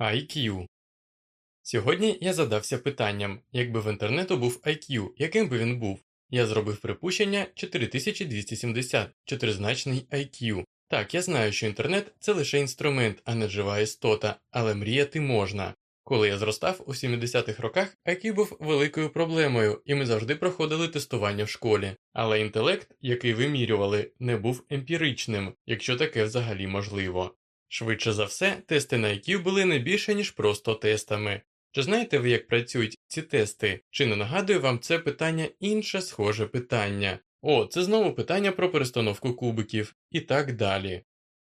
IQ. Сьогодні я задався питанням, якби в інтернету був IQ, яким би він був? Я зробив припущення 4270, чотиризначний IQ. Так, я знаю, що інтернет це лише інструмент, а не жива істота, але мріяти можна. Коли я зростав у 70-х роках, IQ був великою проблемою, і ми завжди проходили тестування в школі. Але інтелект, який вимірювали, не був емпіричним, якщо таке взагалі можливо. Швидше за все, тести на IQ були не більше, ніж просто тестами. Чи знаєте ви, як працюють ці тести? Чи не нагадує вам це питання інше схоже питання? О, це знову питання про перестановку кубиків і так далі.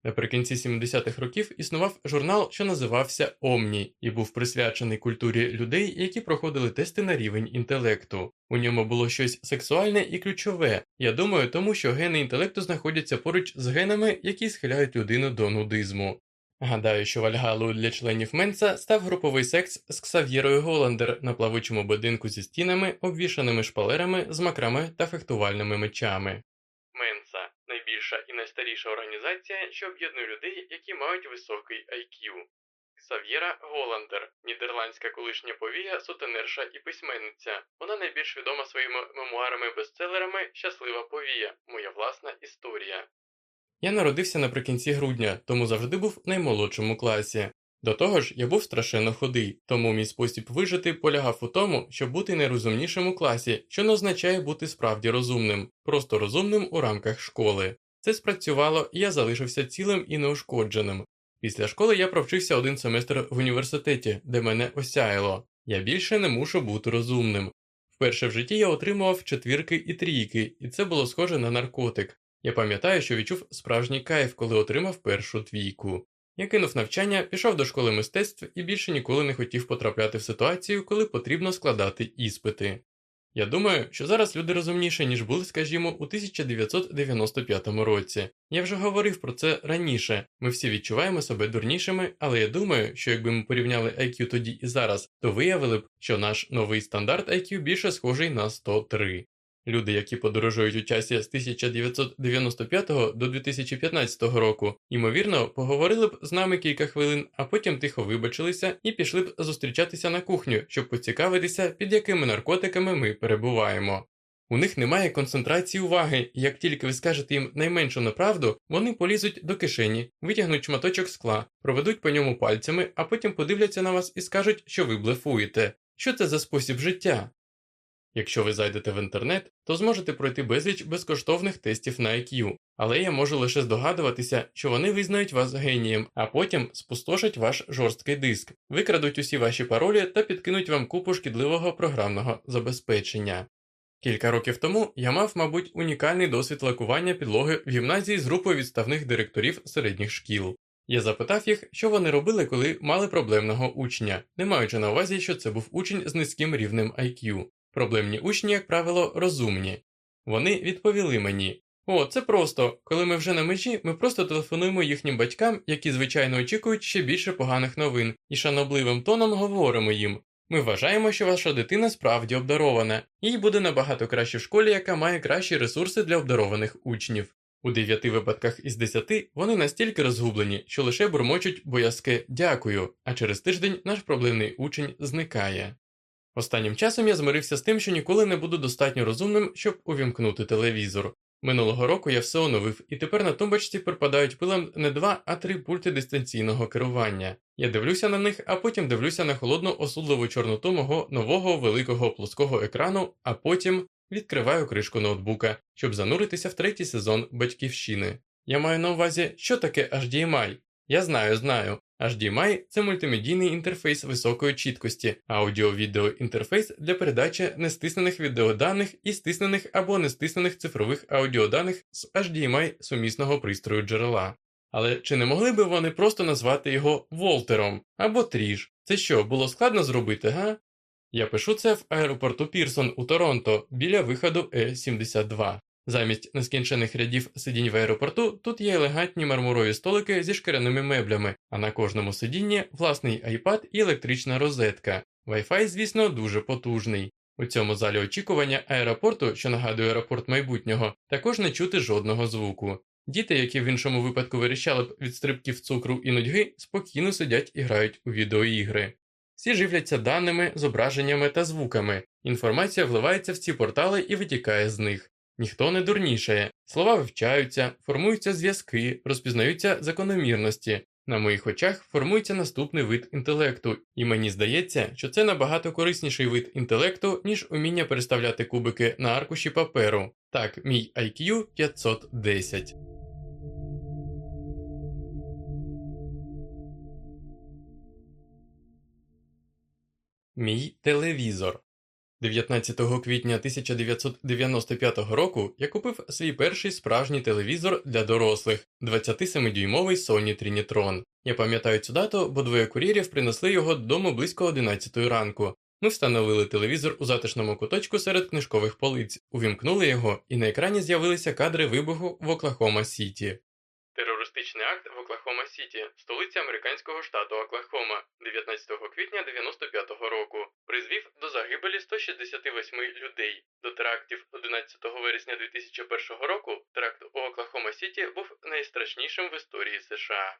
Наприкінці 70-х років існував журнал, що називався Омні, і був присвячений культурі людей, які проходили тести на рівень інтелекту. У ньому було щось сексуальне і ключове. Я думаю, тому що гени інтелекту знаходяться поруч з генами, які схиляють людину до нудизму. Гадаю, що вальгалою для членів Менса став груповий секс з Ксав'єрою Голландер на плавучому будинку зі стінами, обвішаними шпалерами з макрами та фехтувальними мечами. Найбільша і найстаріша організація, що об'єднує людей, які мають високий IQ. Ксав'єра Голландер, нідерландська колишня повія, сутенерша і письменниця. Вона найбільш відома своїми мемуарами-бестселерами Щаслива повія, моя власна історія. Я народився наприкінці грудня, тому завжди був в наймолодшому класі. До того ж, я був страшенно худий, тому мій спосіб вижити полягав у тому, щоб бути найрозумнішим у класі, що не означає бути справді розумним, просто розумним у рамках школи. Це спрацювало, і я залишився цілим і неушкодженим. Після школи я провчився один семестр в університеті, де мене осяяло. Я більше не мушу бути розумним. Вперше в житті я отримував четвірки і трійки, і це було схоже на наркотик. Я пам'ятаю, що відчув справжній кайф, коли отримав першу твійку. Я кинув навчання, пішов до школи мистецтв і більше ніколи не хотів потрапляти в ситуацію, коли потрібно складати іспити. Я думаю, що зараз люди розумніші, ніж були, скажімо, у 1995 році. Я вже говорив про це раніше. Ми всі відчуваємо себе дурнішими, але я думаю, що якби ми порівняли IQ тоді і зараз, то виявили б, що наш новий стандарт IQ більше схожий на 103. Люди, які подорожують у часі з 1995 до 2015 року, ймовірно, поговорили б з нами кілька хвилин, а потім тихо вибачилися і пішли б зустрічатися на кухню, щоб поцікавитися, під якими наркотиками ми перебуваємо. У них немає концентрації уваги, і як тільки ви скажете їм найменшу неправду, вони полізуть до кишені, витягнуть шматочок скла, проведуть по ньому пальцями, а потім подивляться на вас і скажуть, що ви блефуєте. Що це за спосіб життя? Якщо ви зайдете в інтернет, то зможете пройти безліч безкоштовних тестів на IQ, але я можу лише здогадуватися, що вони визнають вас генієм, а потім спустошать ваш жорсткий диск, викрадуть усі ваші паролі та підкинуть вам купу шкідливого програмного забезпечення. Кілька років тому я мав, мабуть, унікальний досвід лакування підлоги в гімназії з групою відставних директорів середніх шкіл. Я запитав їх, що вони робили, коли мали проблемного учня, не маючи на увазі, що це був учень з низьким рівнем IQ. Проблемні учні, як правило, розумні. Вони відповіли мені: О, це просто, коли ми вже на межі, ми просто телефонуємо їхнім батькам, які звичайно очікують ще більше поганих новин, і шанобливим тоном говоримо їм. Ми вважаємо, що ваша дитина справді обдарована, їй буде набагато краще в школі, яка має кращі ресурси для обдарованих учнів. У дев'яти випадках із десяти вони настільки розгублені, що лише бурмочуть боязке дякую, а через тиждень наш проблемний учень зникає. Останнім часом я змирився з тим, що ніколи не буду достатньо розумним, щоб увімкнути телевізор. Минулого року я все оновив, і тепер на тумбочці припадають пилам не два, а три пульти дистанційного керування. Я дивлюся на них, а потім дивлюся на холодну осудливу чорноту мого нового великого плоского екрану, а потім відкриваю кришку ноутбука, щоб зануритися в третій сезон батьківщини. Я маю на увазі, що таке HDMI. Я знаю, знаю. HDMI – це мультимедійний інтерфейс високої чіткості, аудіо-відео інтерфейс для передачі нестиснених відеоданих і стиснених або нестиснених цифрових аудіоданих з HDMI сумісного пристрою джерела. Але чи не могли би вони просто назвати його Волтером або Тріж? Це що, було складно зробити, га? Я пишу це в аеропорту Пірсон у Торонто біля виходу Е-72. Замість нескінчених рядів сидінь в аеропорту тут є елегантні мармурові столики зі шкіряними меблями, а на кожному сидінні власний iPad і електрична розетка. Wi-Fi, звісно, дуже потужний. У цьому залі очікування аеропорту, що нагадує аеропорт майбутнього, також не чути жодного звуку. Діти, які в іншому випадку вирішали б від стрибків цукру і нудьги, спокійно сидять і грають у відеоігри. Всі живляться даними, зображеннями та звуками. Інформація вливається в ці портали і витікає з них. Ніхто не дурнішає, слова вивчаються, формуються зв'язки, розпізнаються закономірності. На моїх очах формується наступний вид інтелекту, і мені здається, що це набагато корисніший вид інтелекту, ніж уміння переставляти кубики на аркуші паперу. Так, мій IQ 510. Мій телевізор 19 квітня 1995 року я купив свій перший справжній телевізор для дорослих 27-дюймовий Sony Trinitron. Я пам'ятаю цю дату, бо двоє кур'єрів принесли його додому близько 11 ранку. Ми встановили телевізор у затишному куточку серед книжкових полиць, увімкнули його, і на екрані з'явилися кадри вибуху в Оклахома Сіті. Терористичний акт в Оклахома Сіті, столиця американського штату Оклахома, 19 квітня 95-го року, призвів до загибелі 168 людей. До терактів 11 вересня 2001 року теракт у Оклахома Сіті був найстрашнішим в історії США.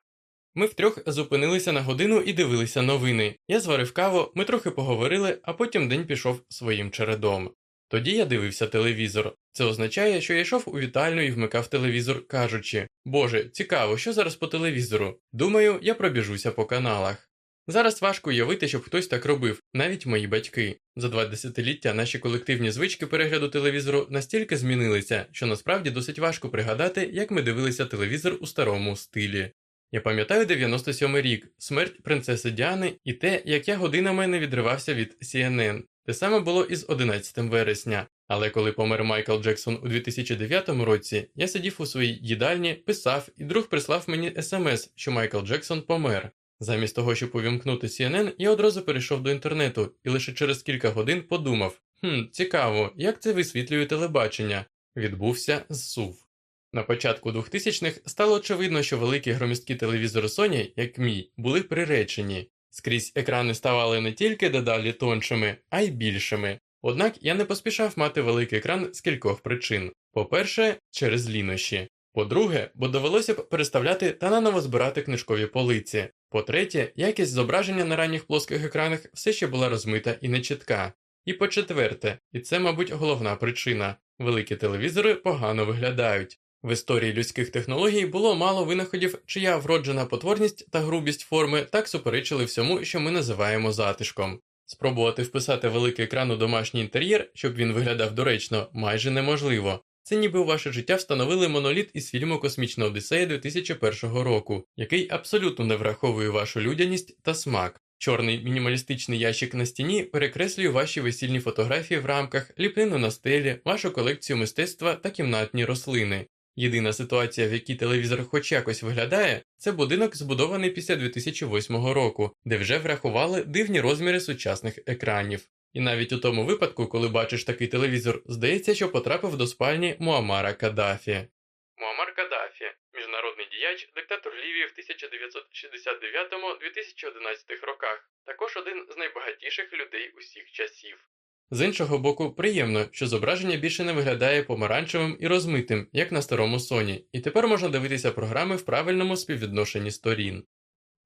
Ми втрьох зупинилися на годину і дивилися новини. Я зварив каву, ми трохи поговорили, а потім день пішов своїм чередом. Тоді я дивився телевізор. Це означає, що я йшов у вітальню і вмикав телевізор, кажучи Боже, цікаво, що зараз по телевізору. Думаю, я пробіжуся по каналах. Зараз важко уявити, щоб хтось так робив, навіть мої батьки. За два десятиліття наші колективні звички перегляду телевізору настільки змінилися, що насправді досить важко пригадати, як ми дивилися телевізор у старому стилі. Я пам'ятаю 97 рік, смерть принцеси Діани і те, як я годинами не відривався від CNN. Те саме було із 11 вересня. Але коли помер Майкл Джексон у 2009 році, я сидів у своїй їдальні, писав, і друг прислав мені смс, що Майкл Джексон помер. Замість того, щоб увімкнути CNN, я одразу перейшов до інтернету і лише через кілька годин подумав: хм, цікаво, як це висвітлює телебачення. Відбувся зсув. На початку 2000-х стало очевидно, що великі громісткі телевізори Sony, як мій, були приречені. Скрізь екрани ставали не тільки дедалі тоншими, а й більшими. Однак я не поспішав мати великий екран з кількох причин: по-перше, через лінощі. По-друге, бо довелося б переставляти та наново збирати книжкові полиці. По-третє, якість зображення на ранніх плоских екранах все ще була розмита і нечітка. І по четверте, і це, мабуть, головна причина великі телевізори погано виглядають. В історії людських технологій було мало винаходів, чия вроджена потворність та грубість форми так суперечили всьому, що ми називаємо затишком. Спробувати вписати великий екран у домашній інтер'єр, щоб він виглядав доречно, майже неможливо. Це ніби у ваше життя встановили моноліт із фільму Космічна Одіссея 2001 року, який абсолютно не враховує вашу людяність та смак. Чорний мінімалістичний ящик на стіні перекреслює ваші весільні фотографії в рамках, ліпнину на стелі, вашу колекцію мистецтва та кімнатні рослини. Єдина ситуація, в якій телевізор хоч якось виглядає, це будинок, збудований після 2008 року, де вже врахували дивні розміри сучасних екранів. І навіть у тому випадку, коли бачиш такий телевізор, здається, що потрапив до спальні Муамара Каддафі. Муамар Каддафі міжнародний діяч, диктатор Лівії в 1969-2011 роках, також один з найбагатіших людей усіх часів. З іншого боку, приємно, що зображення більше не виглядає помаранчевим і розмитим, як на старому Sony, і тепер можна дивитися програми в правильному співвідношенні сторін.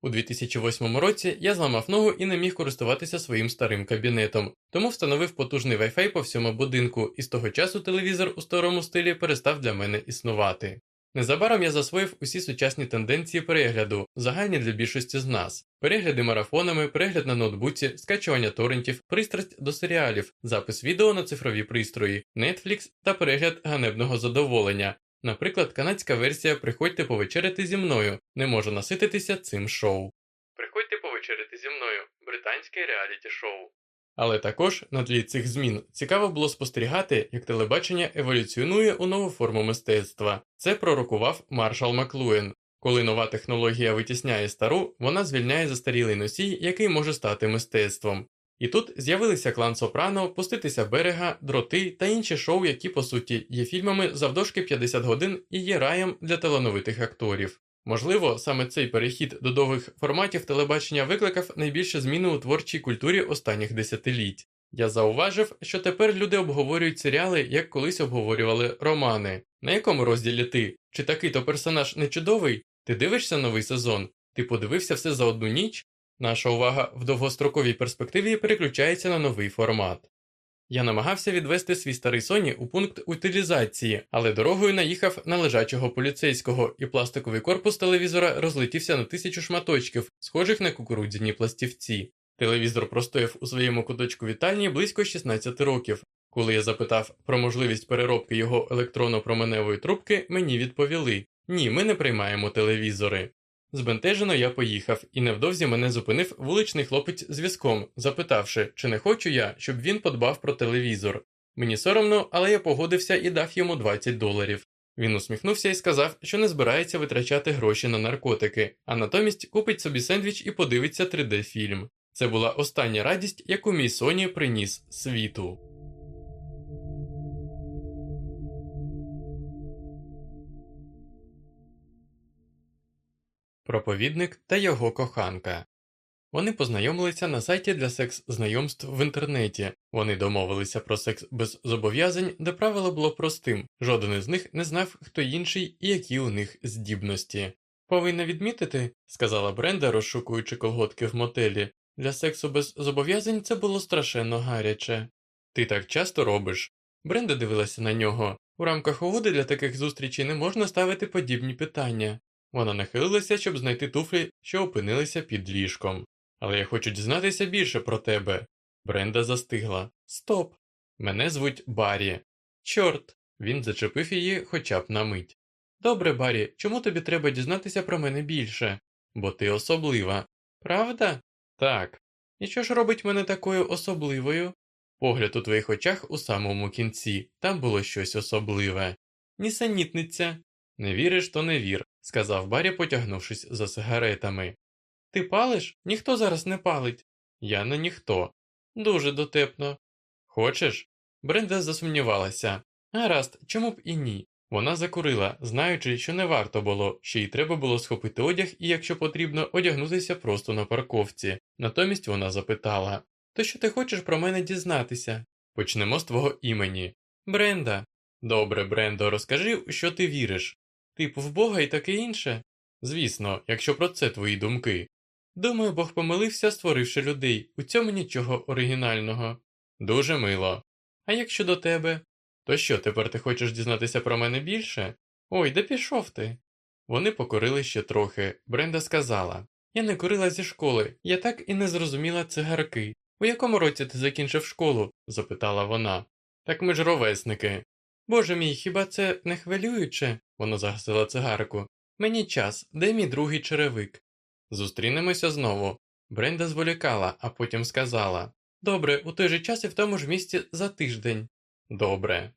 У 2008 році я зламав ногу і не міг користуватися своїм старим кабінетом, тому встановив потужний Wi-Fi по всьому будинку, і з того часу телевізор у старому стилі перестав для мене існувати. Незабаром я засвоїв усі сучасні тенденції перегляду, загальні для більшості з нас: перегляди марафонами, перегляд на ноутбуці, скачування торрентів, пристрасть до серіалів, запис відео на цифрові пристрої, Netflix та перегляд ганебного задоволення. Наприклад, канадська версія Приходьте повечеряти зі мною не може насититися цим шоу. Приходьте повечеряти зі мною британське реаліті шоу. Але також на тлі цих змін цікаво було спостерігати, як телебачення еволюціонує у нову форму мистецтва. Це пророкував маршал Маклуен. Коли нова технологія витісняє стару, вона звільняє застарілий носій, який може стати мистецтвом. І тут з'явилися клан Сопрано, пуститися берега, дроти та інші шоу, які по суті є фільмами завдовжки 50 годин і є раєм для талановитих акторів. Можливо, саме цей перехід до довгих форматів телебачення викликав найбільше зміни у творчій культурі останніх десятиліть. Я зауважив, що тепер люди обговорюють серіали, як колись обговорювали романи. На якому розділі ти? Чи такий то персонаж не чудовий? Ти дивишся новий сезон? Ти подивився все за одну ніч? Наша увага в довгостроковій перспективі переключається на новий формат. Я намагався відвести свій старий Соні у пункт утилізації, але дорогою наїхав на лежачого поліцейського, і пластиковий корпус телевізора розлетівся на тисячу шматочків, схожих на кукурудзяні пластівці. Телевізор простояв у своєму куточку вітальні близько 16 років. Коли я запитав про можливість переробки його електронно-променевої трубки, мені відповіли: ні, ми не приймаємо телевізори. Збентежено я поїхав, і невдовзі мене зупинив вуличний хлопець з візком, запитавши, чи не хочу я, щоб він подбав про телевізор. Мені соромно, але я погодився і дав йому 20 доларів. Він усміхнувся і сказав, що не збирається витрачати гроші на наркотики, а натомість купить собі сендвіч і подивиться 3D-фільм. Це була остання радість, яку мій Соні приніс світу. Проповідник та його коханка. Вони познайомилися на сайті для секс-знайомств в інтернеті. Вони домовилися про секс без зобов'язань, де правило було простим жоден із них не знав, хто інший і які у них здібності. Повинна відмітити, сказала Бренда, розшукуючи колготки в мотелі, для сексу без зобов'язань це було страшенно гаряче. Ти так часто робиш. Бренда дивилася на нього. У рамках угоди для таких зустрічей не можна ставити подібні питання. Вона нахилилася, щоб знайти туфлі, що опинилися під ліжком. Але я хочу дізнатися більше про тебе. Бренда застигла. Стоп. Мене звуть Баррі. Чорт. Він зачепив її хоча б на мить. Добре, Баррі, чому тобі треба дізнатися про мене більше? Бо ти особлива. Правда? Так. І що ж робить мене такою особливою? Погляд у твоїх очах у самому кінці, там було щось особливе. Нісенітниця. Не віриш, то не вір, сказав Баррі, потягнувшись за сигаретами. Ти палиш? Ніхто зараз не палить. Я не ніхто. Дуже дотепно. Хочеш? Бренда засумнівалася. Гаразд, чому б і ні? Вона закурила, знаючи, що не варто було, ще й треба було схопити одяг і, якщо потрібно, одягнутися просто на парковці. Натомість вона запитала То що ти хочеш про мене дізнатися? Почнемо з твого імені. Бренда. Добре, Брендо, розкажи, що ти віриш. Типу в Бога і таке інше? Звісно, якщо про це твої думки. Думаю, Бог помилився, створивши людей, у цьому нічого оригінального. Дуже мило. А як щодо тебе? То що, тепер ти хочеш дізнатися про мене більше? Ой, де пішов ти? Вони покорили ще трохи. Бренда сказала Я не курила зі школи, я так і не зрозуміла цигарки. У якому році ти закінчив школу? запитала вона. Так ми ж ровесники. Боже мій, хіба це не хвилююче? Вона загасила цигарку. Мені час, де мій другий черевик? Зустрінемося знову. Бренда зволікала, а потім сказала Добре, у той же час і в тому ж місці за тиждень. Добре.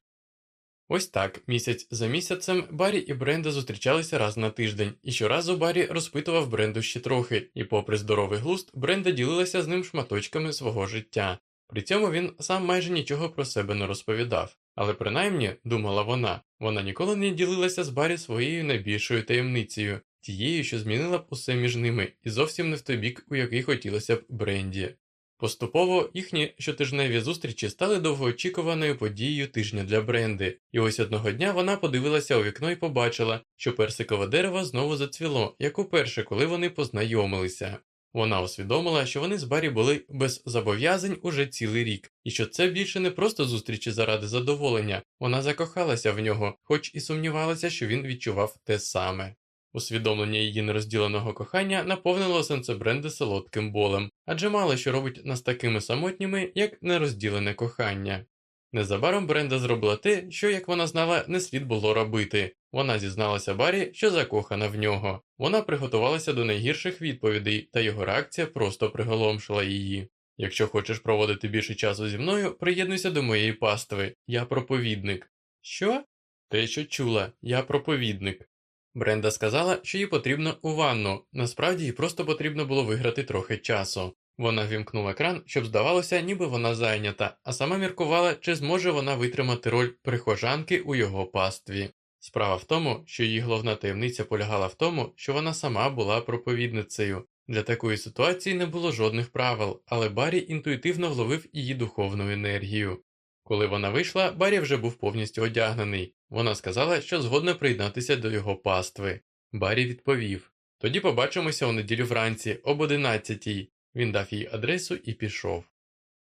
Ось так, місяць за місяцем Баррі і Бренда зустрічалися раз на тиждень, і щоразу Баррі розпитував Бренду ще трохи, і, попри здоровий глузд, Бренда ділилася з ним шматочками свого життя. При цьому він сам майже нічого про себе не розповідав. Але принаймні, думала вона, вона ніколи не ділилася з Баррі своєю найбільшою таємницею, тією, що змінила б усе між ними, і зовсім не в той бік, у який хотілося б Бренді. Поступово їхні щотижневі зустрічі стали довгоочікуваною подією тижня для Бренди, і ось одного дня вона подивилася у вікно і побачила, що персикове дерево знову зацвіло, як уперше, коли вони познайомилися. Вона усвідомила, що вони з Барі були без зобов'язань уже цілий рік, і що це більше не просто зустрічі заради задоволення, вона закохалася в нього, хоч і сумнівалася, що він відчував те саме. Усвідомлення її нерозділеного кохання наповнило серце Бренди солодким болем, адже мало що робить нас такими самотніми, як нерозділене кохання. Незабаром Бренда зробила те, що, як вона знала, не слід було робити. Вона зізналася Барі, що закохана в нього. Вона приготувалася до найгірших відповідей, та його реакція просто приголомшила її. Якщо хочеш проводити більше часу зі мною, приєднуйся до моєї пастви. Я проповідник. Що? Те, що чула, я проповідник. Бренда сказала, що їй потрібно у ванну, насправді їй просто потрібно було виграти трохи часу. Вона вімкнула екран, щоб здавалося, ніби вона зайнята, а сама міркувала, чи зможе вона витримати роль прихожанки у його пастві. Справа в тому, що її головна таємниця полягала в тому, що вона сама була проповідницею, Для такої ситуації не було жодних правил, але Барі інтуїтивно вловив її духовну енергію. Коли вона вийшла, Барі вже був повністю одягнений. Вона сказала, що згодна приєднатися до його пастви. Барі відповів Тоді побачимося у неділю вранці, об 11 Він дав їй адресу і пішов.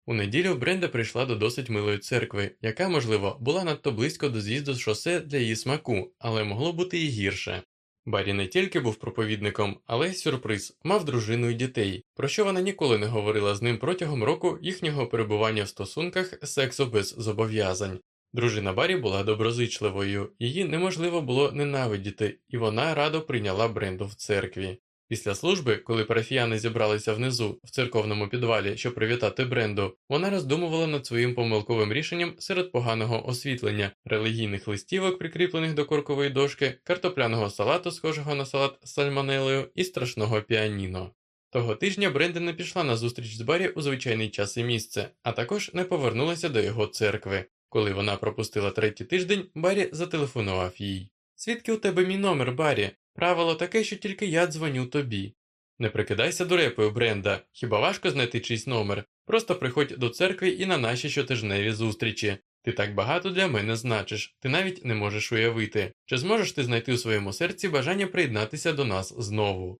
У неділю Бренда прийшла до досить милої церкви, яка, можливо, була надто близько до з'їзду з шосе для її смаку, але могло бути і гірше. Барі не тільки був проповідником, але й сюрприз, мав дружину і дітей, про що вона ніколи не говорила з ним протягом року їхнього перебування в стосунках сексу без зобов'язань. Дружина Барі була доброзичливою, її неможливо було ненавидіти, і вона радо прийняла бренду в церкві. Після служби, коли парафіяни зібралися внизу в церковному підвалі, щоб привітати бренду, вона роздумувала над своїм помилковим рішенням серед поганого освітлення, релігійних листівок, прикріплених до коркової дошки, картопляного салату, схожого на салат з сальмонелою, і страшного піаніно. Того тижня Бренда не пішла на зустріч з Барі у звичайний час і місце, а також не повернулася до його церкви. Коли вона пропустила третій тиждень, Барі зателефонував їй. Звідки у тебе мій номер, Барі? Правило таке, що тільки я дзвоню тобі. Не прикидайся дурепою, Бренда, хіба важко знайти чийсь номер? Просто приходь до церкви і на наші щотижневі зустрічі. Ти так багато для мене значиш, ти навіть не можеш уявити, чи зможеш ти знайти у своєму серці бажання приєднатися до нас знову.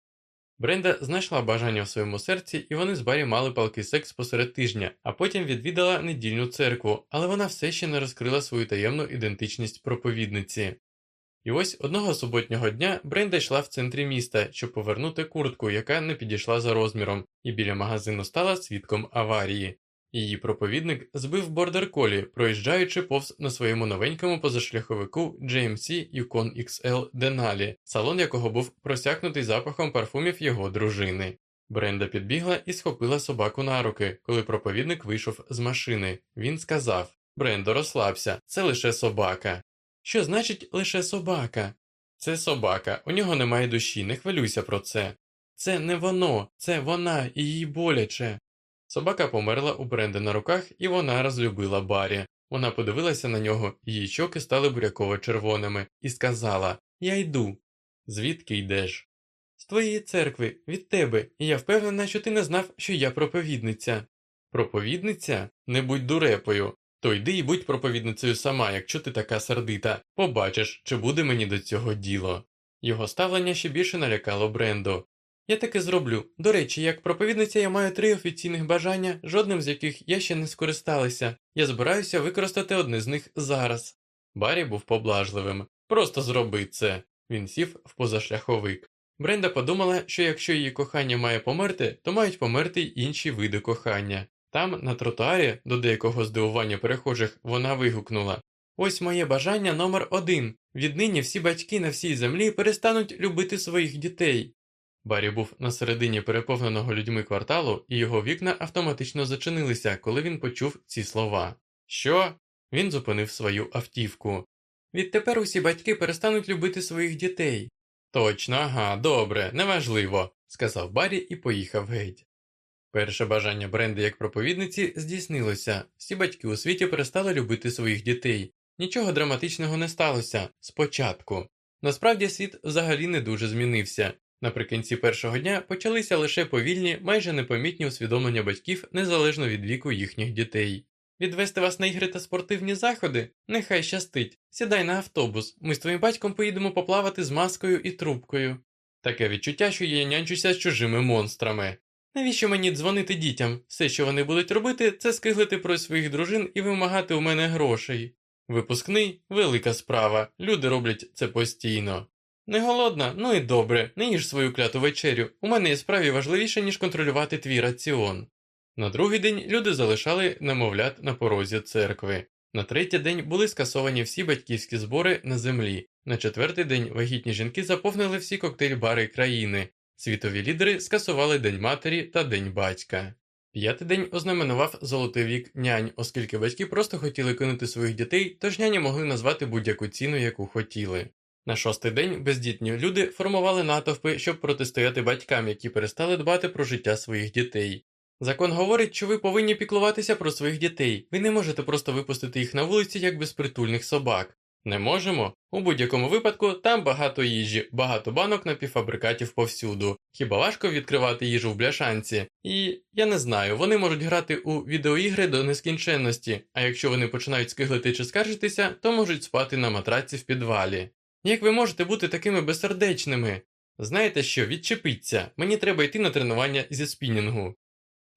Бренда знайшла бажання в своєму серці, і вони з Барі мали палкий секс посеред тижня, а потім відвідала недільну церкву, але вона все ще не розкрила свою таємну ідентичність проповідниці. І ось одного суботнього дня Бренда йшла в центрі міста, щоб повернути куртку, яка не підійшла за розміром, і біля магазину стала свідком аварії. Її проповідник збив бордер колі, проїжджаючи повз на своєму новенькому позашляховику GMC Yukon XL Denali, салон якого був просякнутий запахом парфумів його дружини. Бренда підбігла і схопила собаку на руки, коли проповідник вийшов з машини. Він сказав Брендо, розслабся, це лише собака. Що значить лише собака? Це собака, у нього немає душі, не хвилюйся про це. Це не воно, це вона і їй боляче. Собака померла у Бренди на руках, і вона розлюбила Барі. Вона подивилася на нього, її щоки стали буряково червоними, і сказала Я йду. Звідки йдеш? З твоєї церкви, від тебе, і я впевнена, що ти не знав, що я проповідниця. Проповідниця? Не будь дурепою. То йди і будь проповідницею сама, якщо ти така сердита, побачиш, чи буде мені до цього діло. Його ставлення ще більше налякало Бренду. Я таки зроблю. До речі, як проповідниця я маю три офіційних бажання, жодним з яких я ще не скористалася. Я збираюся використати одне з них зараз. Барі був поблажливим. Просто зроби це. Він сів в позашляховик. Бренда подумала, що якщо її кохання має померти, то мають померти й інші види кохання. Там, на тротуарі, до деякого здивування перехожих, вона вигукнула Ось моє бажання номер один. Віднині всі батьки на всій землі перестануть любити своїх дітей. Барі був на середині переповненого людьми кварталу, і його вікна автоматично зачинилися, коли він почув ці слова. Що? Він зупинив свою автівку. Відтепер усі батьки перестануть любити своїх дітей. Точно, ага, добре, неважливо, сказав Барі і поїхав геть. Перше бажання Бренди як проповідниці здійснилося всі батьки у світі перестали любити своїх дітей. Нічого драматичного не сталося спочатку. Насправді світ взагалі не дуже змінився. Наприкінці першого дня почалися лише повільні, майже непомітні усвідомлення батьків незалежно від віку їхніх дітей. Відвести вас на ігри та спортивні заходи? Нехай щастить. Сідай на автобус. Ми з твоїм батьком поїдемо поплавати з маскою і трубкою. Таке відчуття, що я нянчуся з чужими монстрами. Навіщо мені дзвонити дітям? Все, що вони будуть робити, це скиглити про своїх дружин і вимагати у мене грошей. Випускний велика справа, люди роблять це постійно. Не голодна? Ну і добре, не їж свою кляту вечерю. У мене є справі важливіше, ніж контролювати твій раціон. На другий день люди залишали немовлят на порозі церкви. На третій день були скасовані всі батьківські збори на землі. На четвертий день вагітні жінки заповнили всі коктейль-бари країни. Світові лідери скасували День матері та День батька. П'ятий день ознаменував золотий вік нянь, оскільки батьки просто хотіли кинути своїх дітей, тож няні могли назвати будь-яку ціну, яку хотіли. На шостий день бездітні люди формували натовпи, щоб протистояти батькам, які перестали дбати про життя своїх дітей. Закон говорить, що ви повинні піклуватися про своїх дітей, ви не можете просто випустити їх на вулиці як безпритульних собак. Не можемо. У будь-якому випадку там багато їжі, багато банок напівфабрикатів повсюду. Хіба важко відкривати їжу в бляшанці? І я не знаю, вони можуть грати у відеоігри до нескінченності, а якщо вони починають скиглити чи скаржитися, то можуть спати на матраці в підвалі. Як ви можете бути такими безсердечними? Знаєте що, відчепіться, мені треба йти на тренування зі спінінгу.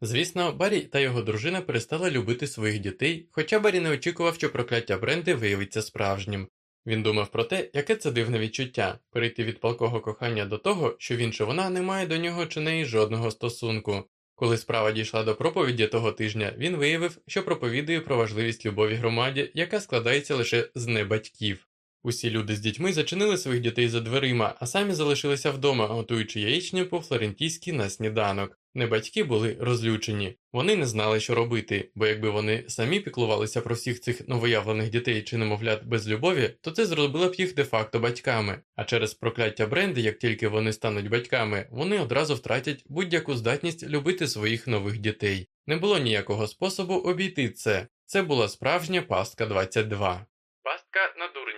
Звісно, Баррі та його дружина перестали любити своїх дітей, хоча Баррі не очікував, що прокляття Бренди виявиться справжнім. Він думав про те, яке це дивне відчуття перейти від палкого кохання до того, що він чи вона не має до нього чи неї жодного стосунку. Коли справа дійшла до проповіді того тижня, він виявив, що проповідує про важливість любові громаді, яка складається лише з небатьків. Усі люди з дітьми зачинили своїх дітей за дверима, а самі залишилися вдома, готуючи яєчню по флорентійськи на сніданок. Не батьки були розлючені, вони не знали, що робити, бо якби вони самі піклувалися про всіх цих новоявлених дітей чи немовлят без любові, то це зробило б їх де-факто батьками. А через прокляття бренди, як тільки вони стануть батьками, вони одразу втратять будь-яку здатність любити своїх нових дітей. Не було ніякого способу обійти це. Це була справжня пастка 22. Пастка на Пастка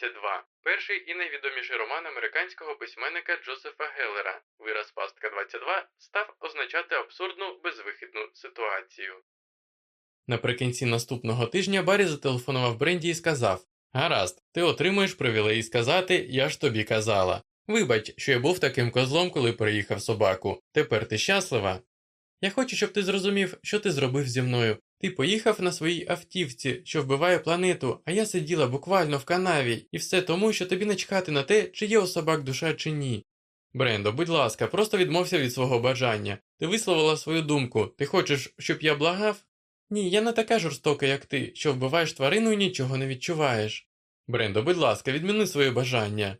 22 перший і найвідоміший роман американського письменника Джозефа Геллера. Вираз Пастка 22 став означати абсурдну безвихідну ситуацію. Наприкінці наступного тижня Баррі зателефонував Бренді і сказав Гаразд, ти отримуєш привілей сказати, я ж тобі казала. Вибач, що я був таким козлом, коли переїхав собаку. Тепер ти щаслива? Я хочу, щоб ти зрозумів, що ти зробив зі мною. Ти поїхав на своїй автівці, що вбиває планету, а я сиділа буквально в канаві, і все тому, що тобі не начхати на те, чи є у собак душа чи ні. Брендо, будь ласка, просто відмовся від свого бажання. Ти висловила свою думку. Ти хочеш, щоб я благав? Ні, я не така жорстока, як ти, що вбиваєш тварину і нічого не відчуваєш. Брендо, будь ласка, відміни своє бажання.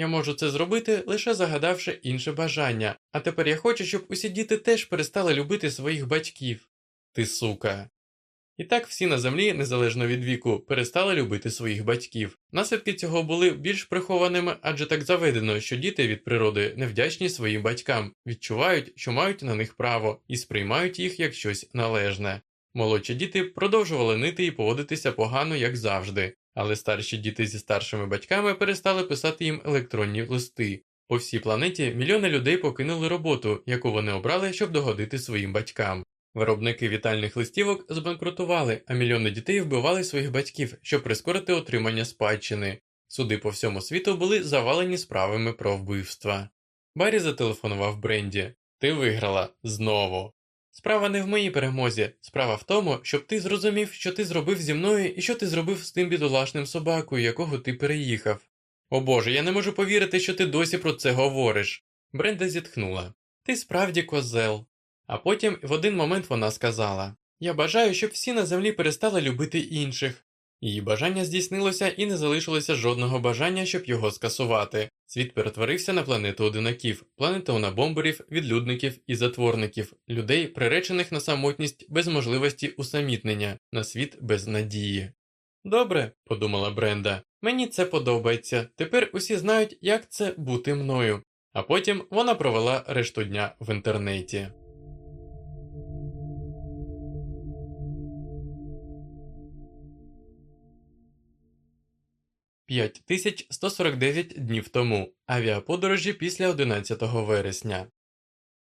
Я можу це зробити, лише загадавши інше бажання, а тепер я хочу, щоб усі діти теж перестали любити своїх батьків. Ти сука. І так всі на землі, незалежно від віку, перестали любити своїх батьків. Наслідки цього були більш прихованими, адже так заведено, що діти від природи невдячні своїм батькам, відчувають, що мають на них право, і сприймають їх як щось належне. Молодші діти продовжували нити і поводитися погано, як завжди, але старші діти зі старшими батьками перестали писати їм електронні листи. По всій планеті мільйони людей покинули роботу, яку вони обрали, щоб догодити своїм батькам. Виробники вітальних листівок збанкрутували, а мільйони дітей вбивали своїх батьків, щоб прискорити отримання спадщини. Суди по всьому світу були завалені справами про вбивства. Баррі зателефонував Бренді. Ти виграла знову. Справа не в моїй перемозі, справа в тому, щоб ти зрозумів, що ти зробив зі мною і що ти зробив з тим бідолашним собакою, якого ти переїхав. О Боже, я не можу повірити, що ти досі про це говориш. Бренда зітхнула. Ти справді козел. А потім в один момент вона сказала Я бажаю, щоб всі на землі перестали любити інших. Її бажання здійснилося і не залишилося жодного бажання, щоб його скасувати. Світ перетворився на планету одинаків, планету набомберів, відлюдників і затворників, людей, приречених на самотність без можливості усамітнення, на світ без надії. Добре, подумала Бренда, мені це подобається. Тепер усі знають, як це бути мною. А потім вона провела решту дня в інтернеті. 5149 днів тому авіаподорожі після 11 вересня.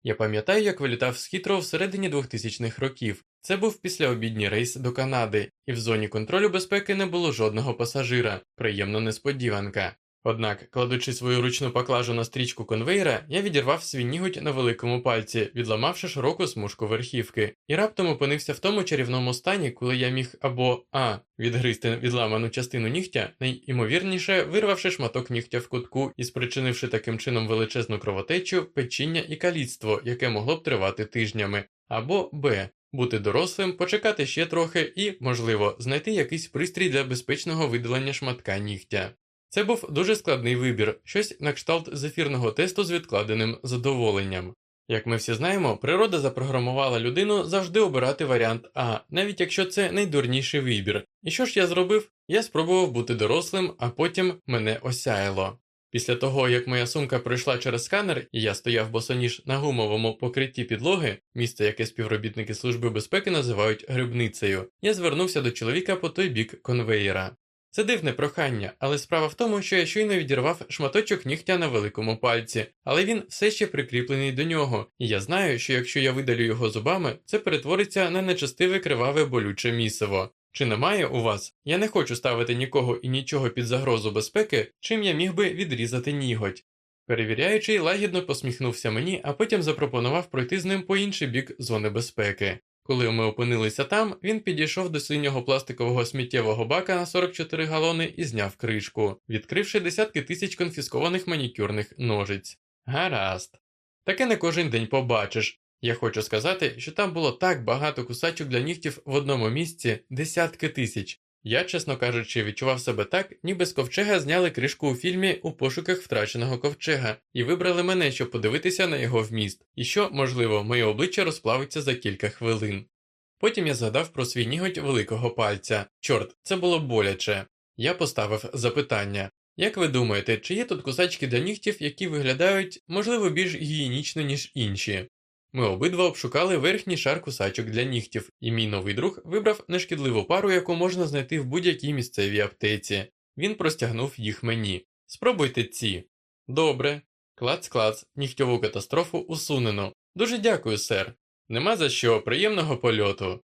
Я пам'ятаю, як вилітав з Хітро всередині 2000-х років. Це був післяобідній рейс до Канади, і в зоні контролю безпеки не було жодного пасажира. Приємна несподіванка. Однак, кладучи свою ручну поклажу на стрічку конвейера, я відірвав свій ніготь на великому пальці, відламавши широку смужку верхівки, і раптом опинився в тому чарівному стані, коли я міг або а. відгризти відламану частину нігтя, найімовірніше вирвавши шматок нігтя в кутку і спричинивши таким чином величезну кровотечу, печіння і каліцтво, яке могло б тривати тижнями, або б. Бути дорослим, почекати ще трохи і, можливо, знайти якийсь пристрій для безпечного видалення шматка нігтя. Це був дуже складний вибір, щось на кшталт зефірного тесту з відкладеним задоволенням. Як ми всі знаємо, природа запрограмувала людину завжди обирати варіант А, навіть якщо це найдурніший вибір. І що ж я зробив? Я спробував бути дорослим, а потім мене осяяло. Після того, як моя сумка пройшла через сканер, і я стояв босоніж на гумовому покритті підлоги, місце, яке співробітники Служби безпеки називають грибницею, я звернувся до чоловіка по той бік конвеєра. Це дивне прохання, але справа в тому, що я щойно відірвав шматочок нігтя на великому пальці, але він все ще прикріплений до нього, і я знаю, що якщо я видалю його зубами, це перетвориться на нечестиве криваве болюче місиво. Чи немає у вас? Я не хочу ставити нікого і нічого під загрозу безпеки, чим я міг би відрізати ніготь. Перевіряючий лагідно посміхнувся мені, а потім запропонував пройти з ним по інший бік зони безпеки. Коли ми опинилися там, він підійшов до синього пластикового сміттєвого бака на 44 галони і зняв кришку, відкривши десятки тисяч конфіскованих манікюрних ножиць. Гаразд. Таке не кожен день побачиш. Я хочу сказати, що там було так багато кусачок для нігтів в одному місці, десятки тисяч. Я, чесно кажучи, відчував себе так, ніби з ковчега зняли кришку у фільмі у пошуках втраченого ковчега і вибрали мене, щоб подивитися на його вміст, і що, можливо, моє обличчя розплавиться за кілька хвилин. Потім я згадав про свій ніготь великого пальця. Чорт, це було боляче. Я поставив запитання. Як ви думаєте, чи є тут кусачки для нігтів, які виглядають, можливо, більш гігієнічно, ніж інші? Ми обидва обшукали верхній шар кусачок для нігтів, і мій новий друг вибрав нешкідливу пару, яку можна знайти в будь-якій місцевій аптеці. Він простягнув їх мені. Спробуйте ці. Добре. Клац-клац, нігтьову катастрофу усунено. Дуже дякую, сер. Нема за що, приємного польоту.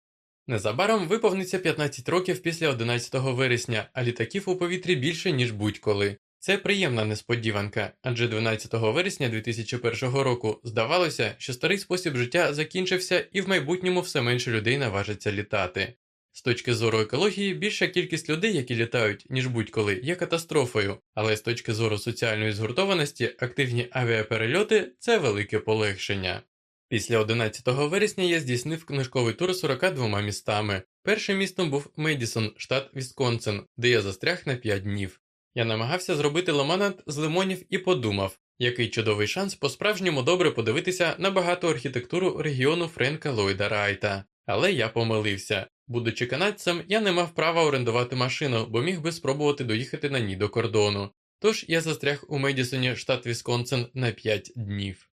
Незабаром виповниться 15 років після 11 вересня, а літаків у повітрі більше, ніж будь-коли. Це приємна несподіванка, адже 12 вересня 2001 року здавалося, що старий спосіб життя закінчився і в майбутньому все менше людей наважиться літати. З точки зору екології, більша кількість людей, які літають, ніж будь-коли, є катастрофою, але з точки зору соціальної згуртованості, активні авіаперельоти це велике полегшення. Після 11 вересня я здійснив книжковий тур 42 містами. Першим містом був Медісон, штат Вісконсин, де я застряг на 5 днів. Я намагався зробити лимонад з лимонів і подумав, який чудовий шанс по-справжньому добре подивитися на багату архітектуру регіону Френка Ллойда Райта. Але я помилився. Будучи канадцем, я не мав права орендувати машину, бо міг би спробувати доїхати на ній до кордону. Тож я застряг у Медісоні, штат Вісконсин, на 5 днів.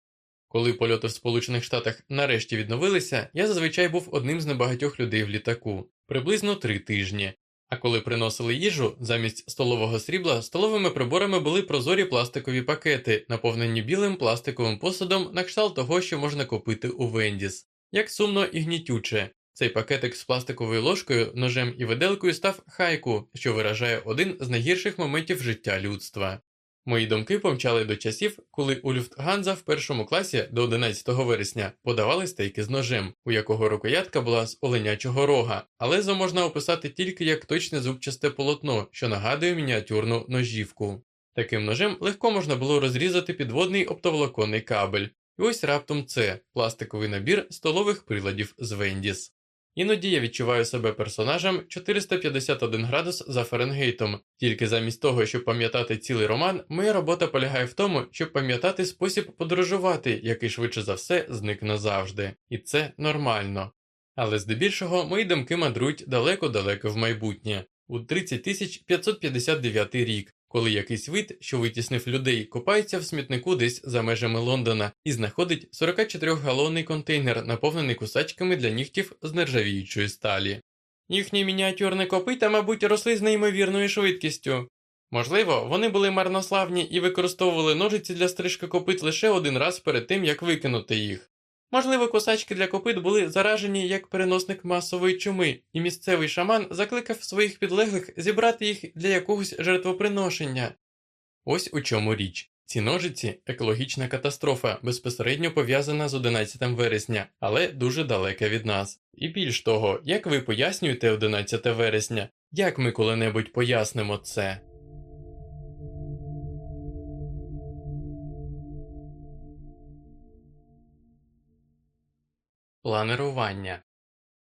Коли польоти в Сполучених Штатах нарешті відновилися, я зазвичай був одним з небагатьох людей в літаку приблизно три тижні. А коли приносили їжу, замість столового срібла, столовими приборами були прозорі пластикові пакети, наповнені білим пластиковим посудом на кшталт того, що можна купити у Вендіс. Як сумно і гнітюче. Цей пакетик з пластиковою ложкою, ножем і виделкою став хайку, що виражає один з найгірших моментів життя людства. Мої думки помчали до часів, коли у Люфтганза в першому класі до 11 вересня подавали стейки з ножем, у якого рукоятка була з оленячого рога, але можна описати тільки як точне зубчасте полотно, що нагадує мініатюрну ножівку. Таким ножем легко можна було розрізати підводний оптоволоконний кабель. І ось раптом це пластиковий набір столових приладів з Вендіс. Іноді я відчуваю себе персонажем 451 градус за Фаренгейтом, тільки замість того, щоб пам'ятати цілий роман, моя робота полягає в тому, щоб пам'ятати спосіб подорожувати, який швидше за все зник назавжди, і це нормально. Але здебільшого мої думки мандрують далеко-далеко в майбутнє, у 30 559 рік, коли якийсь вид, що витіснив людей, копається в смітнику десь за межами Лондона і знаходить 44-галонний контейнер, наповнений кусачками для нігтів з нержавіючої сталі. Їхні мініатюрні копита, мабуть, росли з неймовірною швидкістю. Можливо, вони були марнославні і використовували ножиці для стрижки копит лише один раз перед тим, як викинути їх. Можливо, косачки для копит були заражені як переносник масової чуми, і місцевий шаман закликав своїх підлеглих зібрати їх для якогось жертвоприношення. Ось у чому річ. Ці ножиці екологічна катастрофа, безпосередньо пов'язана з 11 вересня, але дуже далека від нас. І більш того, як ви пояснюєте 11 вересня, як ми коли-небудь пояснимо це? Планирування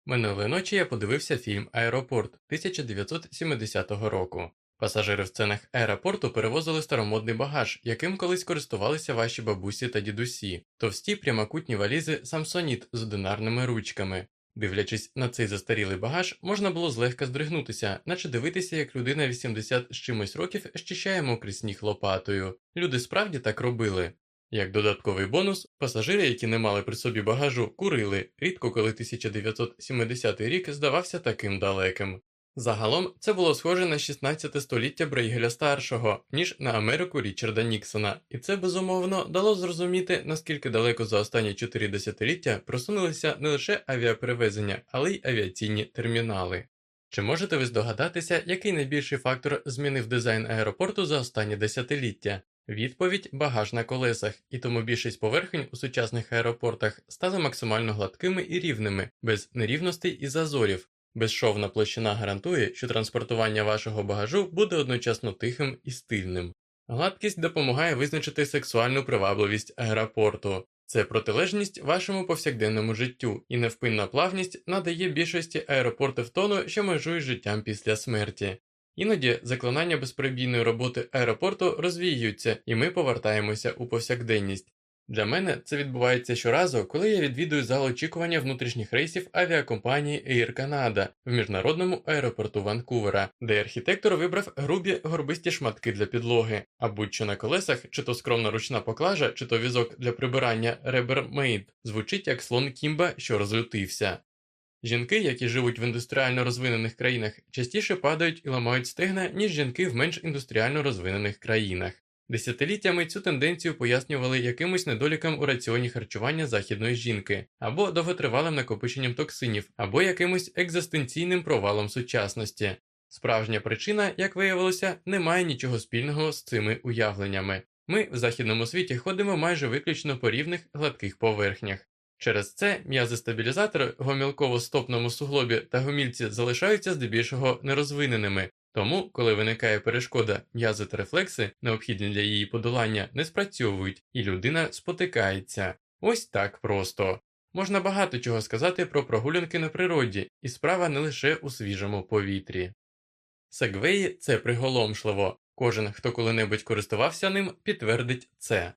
Минулої ночі я подивився фільм Аеропорт 1970 року. Пасажири в сценах аеропорту перевозили старомодний багаж, яким колись користувалися ваші бабусі та дідусі, товсті прямокутні валізи Самсоніт з одинарними ручками. Дивлячись на цей застарілий багаж, можна було злегка здригнутися, наче дивитися, як людина 80 з чимось років щищає мокрий сніг лопатою. Люди справді так робили. Як додатковий бонус, пасажири, які не мали при собі багажу, курили, рідко коли 1970 рік здавався таким далеким. Загалом це було схоже на 16 століття Брейгеля старшого, ніж на Америку Річарда Ніксона, і це безумовно дало зрозуміти, наскільки далеко за останні 4 десятиліття просунулися не лише авіаперевезення, але й авіаційні термінали. Чи можете ви здогадатися, який найбільший фактор змінив дизайн аеропорту за останні десятиліття? Відповідь багаж на колесах, і тому більшість поверхень у сучасних аеропортах стали максимально гладкими і рівними, без нерівностей і зазорів. Безшовна площина гарантує, що транспортування вашого багажу буде одночасно тихим і стильним. Гладкість допомагає визначити сексуальну привабливість аеропорту. Це протилежність вашому повсякденному життю, і невпинна плавність надає більшості аеропортів тону, що межує життям після смерті. Іноді заклинання безперебійної роботи аеропорту розвіюються, і ми повертаємося у повсякденність. Для мене це відбувається щоразу, коли я відвідую зал очікування внутрішніх рейсів авіакомпанії Air Canada в міжнародному аеропорту Ванкувера, де архітектор вибрав грубі горбисті шматки для підлоги, а будь-що на колесах, чи то скромна ручна поклажа, чи то візок для прибирання Rubbermaid, звучить як слон Кімба, що розлютився. Жінки, які живуть в індустріально розвинених країнах, частіше падають і ламають стегна, ніж жінки в менш індустріально розвинених країнах. Десятиліттями цю тенденцію пояснювали якимось недолікам у раціоні харчування західної жінки, або довготривалим накопиченням токсинів, або якимось екзистенційним провалом сучасності. Справжня причина, як виявилося, не має нічого спільного з цими уявленнями. Ми в західному світі ходимо майже виключно по рівних гладких поверхнях. Через це м'язи-стабілізатори в гомілково-стопному суглобі та гомільці залишаються здебільшого нерозвиненими, тому, коли виникає перешкода, м'язи та рефлекси, необхідні для її подолання, не спрацьовують, і людина спотикається. Ось так просто. Можна багато чого сказати про прогулянки на природі, і справа не лише у свіжому повітрі. Сегвеї це приголомшливо. Кожен, хто коли-небудь користувався ним, підтвердить це.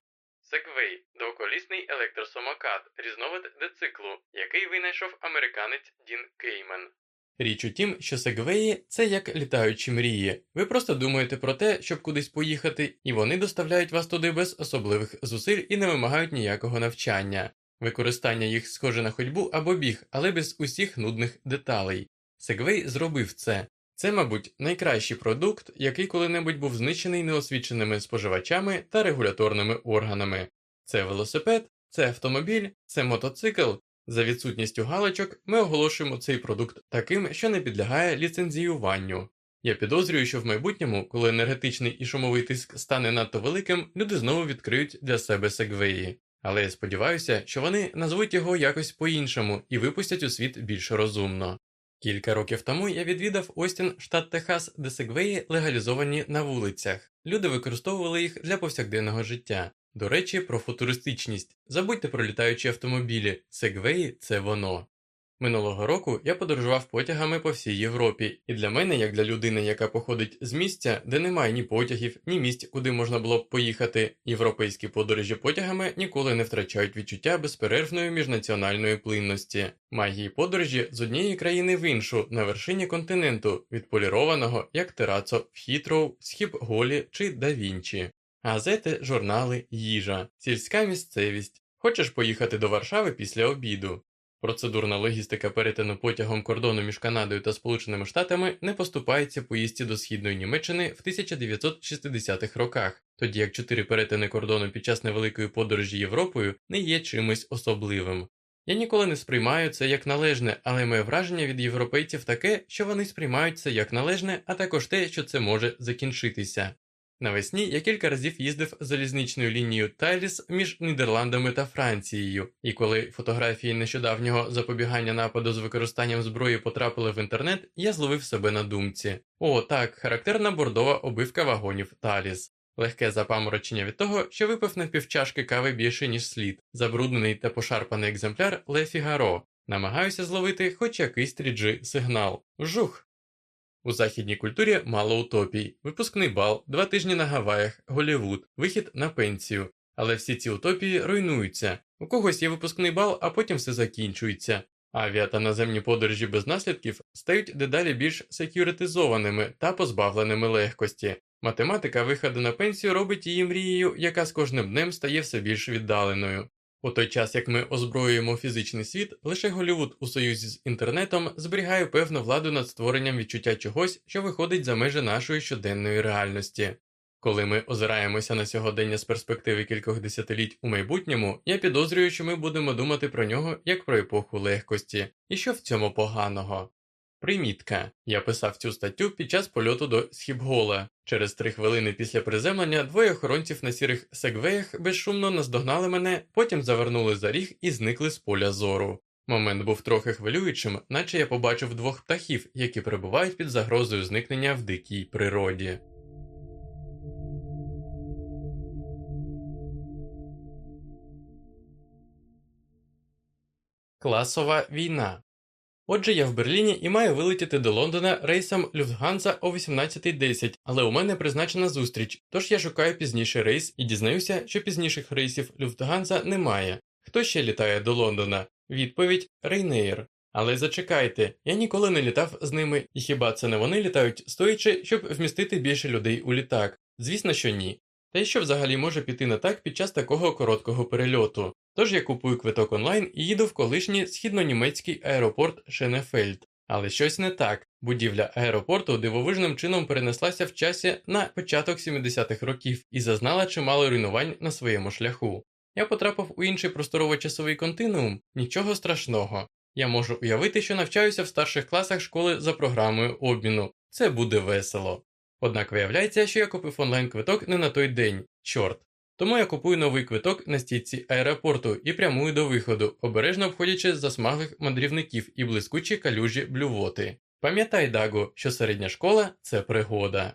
Сегвей електросамокат, різновид дициклу, який винайшов американець Дін Кеймен. Річ у тім, що сегвеї це як літаючі мрії. Ви просто думаєте про те, щоб кудись поїхати, і вони доставляють вас туди без особливих зусиль і не вимагають ніякого навчання. Використання їх схоже на ходьбу або біг, але без усіх нудних деталей. Сегвей зробив це. Це, мабуть, найкращий продукт, який коли-небудь був знищений неосвіченими споживачами та регуляторними органами. Це велосипед, це автомобіль, це мотоцикл. За відсутністю галочок ми оголошуємо цей продукт таким, що не підлягає ліцензіюванню. Я підозрюю, що в майбутньому, коли енергетичний і шумовий тиск стане надто великим, люди знову відкриють для себе сегвеї. Але я сподіваюся, що вони назвуть його якось по-іншому і випустять у світ більш розумно. Кілька років тому я відвідав Остін, штат Техас, де сегвеї легалізовані на вулицях. Люди використовували їх для повсякденного життя. До речі, про футуристичність. Забудьте про літаючі автомобілі, сегвеї це воно. Минулого року я подорожував потягами по всій Європі, і для мене, як для людини, яка походить з місця, де немає ні потягів, ні місць, куди можна було б поїхати, європейські подорожі потягами ніколи не втрачають відчуття безперервної міжнаціональної плинності, магії подорожі з однієї країни в іншу на вершині континенту, відполірованого як терацо в Хітроу, Схіп-Голі чи Да-Вінчі. Газети, журнали, їжа, сільська місцевість. Хочеш поїхати до Варшави після обіду? Процедурна логістика перетину потягом кордону між Канадою та Сполученими Штатами не поступається поїздці до східної Німеччини в 1960-х роках, тоді як чотири перетини кордону під час невеликої подорожі Європою не є чимось особливим. Я ніколи не сприймаю це як належне, але моє враження від європейців таке, що вони сприймають це як належне, а також те, що це може закінчитися. Навесні я кілька разів їздив залізничною лінією Тайліс між Нідерландами та Францією, і коли фотографії нещодавнього запобігання нападу з використанням зброї потрапили в інтернет, я зловив себе на думці. О, так, характерна бордова обивка вагонів Таліс. Легке запаморочення від того, що випив на півчашки кави більше, ніж слід, забруднений та пошарпаний екземпляр Ле Фігаро. Намагаюся зловити хоч якийсь 3G сигнал. Жух! У західній культурі мало утопій, випускний бал, два тижні на Гаваях, Голівуд, вихід на пенсію. Але всі ці утопії руйнуються. У когось є випускний бал, а потім все закінчується. Авіа та наземні подорожі без наслідків стають дедалі більш секюритизованими та позбавленими легкості. Математика виходу на пенсію робить її мрією, яка з кожним днем стає все більш віддаленою. У той час, як ми озброюємо фізичний світ, лише Голівуд у союзі з інтернетом зберігає певну владу над створенням відчуття чогось, що виходить за межі нашої щоденної реальності. Коли ми озираємося на сьогодення з перспективи кількох десятиліть у майбутньому, я підозрюю, що ми будемо думати про нього як про епоху легкості, і що в цьому поганого. Примітка. Я писав цю статтю під час польоту до Схібгола. Через три хвилини після приземлення двоє охоронців на сірих сегвеях безшумно наздогнали мене, потім завернули за ріг і зникли з поля зору. Момент був трохи хвилюючим, наче я побачив двох птахів, які перебувають під загрозою зникнення в дикій природі. Класова війна Отже, я в Берліні і маю вилетіти до Лондона рейсом Люфтганза о 18.10, але у мене призначена зустріч, тож я шукаю пізніший рейс і дізнаюся, що пізніших рейсів Люфтганза немає. Хто ще літає до Лондона? Відповідь Ryanair. Але зачекайте, я ніколи не літав з ними, і хіба це не вони літають стоячи, щоб вмістити більше людей у літак? Звісно, що ні. Та й що взагалі може піти не так під час такого короткого перельоту? Тож я купую квиток онлайн і їду в колишній східнонімецький аеропорт Шенефельд. Але щось не так. Будівля аеропорту дивовижним чином перенеслася в часі на початок 70-х років і зазнала чимало руйнувань на своєму шляху. Я потрапив у інший просторово-часовий континуум, нічого страшного. Я можу уявити, що навчаюся в старших класах школи за програмою обміну. Це буде весело. Однак виявляється, що я купив онлайн квиток не на той день, чорт. Тому я купую новий квиток на стійці аеропорту і прямую до виходу, обережно обходячи засмаглих мандрівників і блискучі калюжі блювоти. Пам'ятай, Даго, що середня школа це пригода.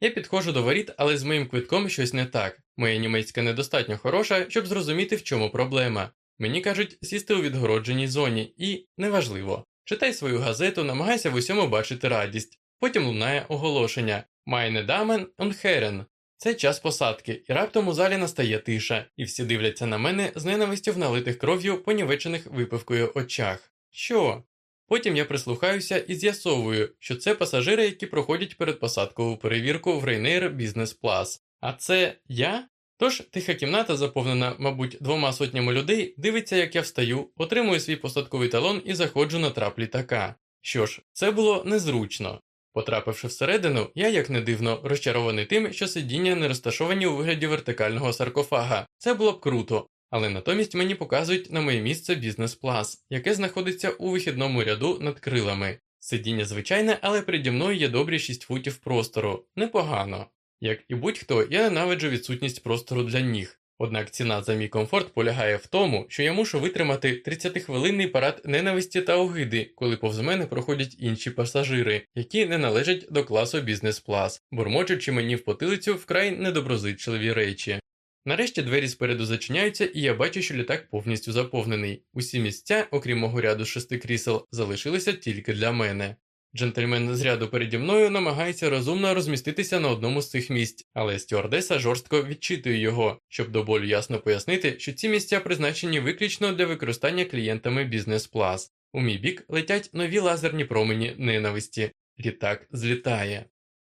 Я підходжу до воріт, але з моїм квитком щось не так. Моя німецька недостатньо хороша, щоб зрозуміти, в чому проблема. Мені кажуть сісти у відгородженій зоні, і неважливо. Читай свою газету, намагайся в усьому бачити радість. Потім лунає оголошення Майне дамен Херен. Це час посадки, і раптом у залі настає тиша, і всі дивляться на мене з ненавистю в налитих кров'ю понівечених випивкою очах. Що? Потім я прислухаюся і з'ясовую, що це пасажири, які проходять передпосадкову перевірку в Rainier Business Plus. А це я? Тож тиха кімната, заповнена, мабуть, двома сотнями людей, дивиться, як я встаю, отримую свій посадковий талон і заходжу на трап літака. Що ж, це було незручно. Потрапивши всередину, я, як не дивно, розчарований тим, що сидіння не розташовані у вигляді вертикального саркофага. Це було б круто, але натомість мені показують на моє місце бізнес плас, яке знаходиться у вихідному ряду над крилами. Сидіння звичайне, але переді мною є добрі 6 футів простору. Непогано. Як і будь-хто, я ненавиджу відсутність простору для ніг. Однак ціна за мій комфорт полягає в тому, що я мушу витримати 30-хвилинний парад ненависті та огиди, коли повз мене проходять інші пасажири, які не належать до класу бізнес плас, бурмочучи мені в потилицю вкрай недоброзичливі речі. Нарешті двері спереду зачиняються, і я бачу, що літак повністю заповнений. Усі місця, окрім мого ряду шести крісел, залишилися тільки для мене. Джентльмен з ряду переді мною намагається розумно розміститися на одному з цих місць, але стюардеса жорстко відчитує його, щоб до болю ясно пояснити, що ці місця призначені виключно для використання клієнтами Plus. У мій бік летять нові лазерні промені ненависті. Літак злітає.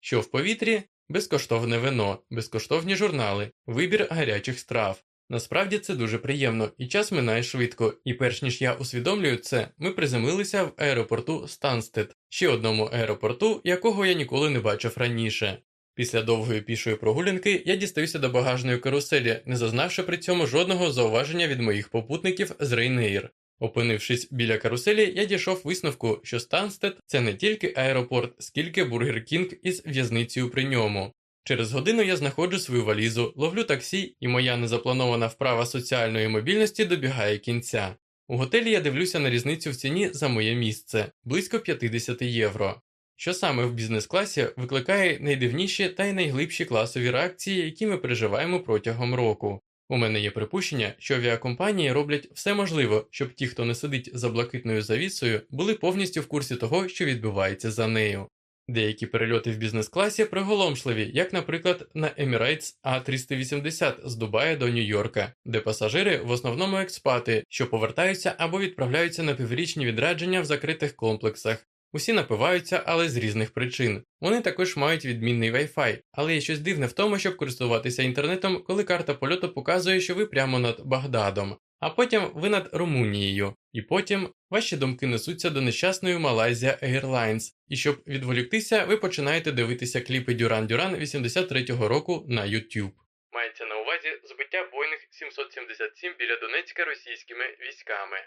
Що в повітрі? Безкоштовне вино, безкоштовні журнали, вибір гарячих страв, Насправді це дуже приємно, і час минає швидко, і перш ніж я усвідомлюю це, ми приземлилися в аеропорту Станстед, ще одному аеропорту, якого я ніколи не бачив раніше. Після довгої пішої прогулянки я дістаюся до багажної каруселі, не зазнавши при цьому жодного зауваження від моїх попутників з Ryanair. Опинившись біля каруселі, я дійшов висновку, що Станстед це не стільки аеропорт, скільки Бургер Кінг із в'язницею при ньому. Через годину я знаходжу свою валізу, ловлю таксі, і моя незапланована вправа соціальної мобільності добігає кінця. У готелі я дивлюся на різницю в ціні за моє місце близько 50 євро. Що саме в бізнес-класі викликає найдивніші та й найглибші класові реакції, які ми переживаємо протягом року. У мене є припущення, що авіакомпанії роблять все можливе, щоб ті, хто не сидить за блакитною завісою, були повністю в курсі того, що відбувається за нею. Деякі перельоти в бізнес-класі приголомшливі, як, наприклад, на Emirates A380 з Дубая до Нью-Йорка, де пасажири в основному експати, що повертаються або відправляються на піврічні відрадження в закритих комплексах. Усі напиваються, але з різних причин. Вони також мають відмінний Wi-Fi, але є щось дивне в тому, щоб користуватися інтернетом, коли карта польоту показує, що ви прямо над Багдадом. А потім ви над Румунією, і потім ваші думки несуться до нещасної Malaysia Airlines, і щоб відволіктися, ви починаєте дивитися кліпи Дюран Дюран 83-го року на YouTube. Мається на увазі збиття Боїнг 777 біля Донецька російськими військами.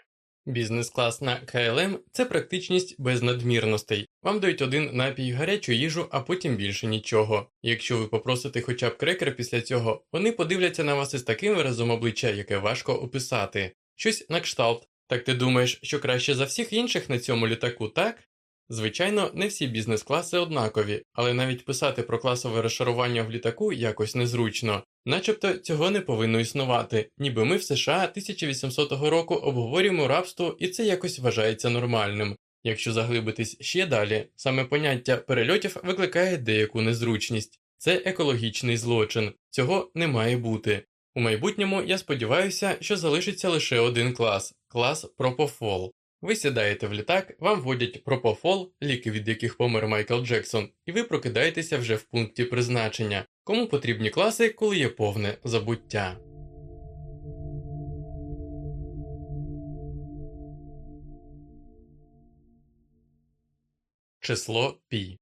Бізнес-клас на КЛМ це практичність без надмірностей. Вам дають один напій гарячу їжу, а потім більше нічого. Якщо ви попросите хоча б крекер після цього, вони подивляться на вас із таким виразом обличчя, яке важко описати. Щось на кшталт. Так ти думаєш, що краще за всіх інших на цьому літаку, так? Звичайно, не всі бізнес-класи однакові, але навіть писати про класове розшарування в літаку якось незручно, начебто цього не повинно існувати, ніби ми в США 1800 року обговорюємо рабство і це якось вважається нормальним. Якщо заглибитись ще далі, саме поняття перельотів викликає деяку незручність. Це екологічний злочин, цього не має бути. У майбутньому я сподіваюся, що залишиться лише один клас клас Пропофол. Ви сідаєте в літак, вам вводять пропофол, ліки від яких помер Майкл Джексон, і ви прокидаєтеся вже в пункті призначення. Кому потрібні класи, коли є повне забуття. Число пі.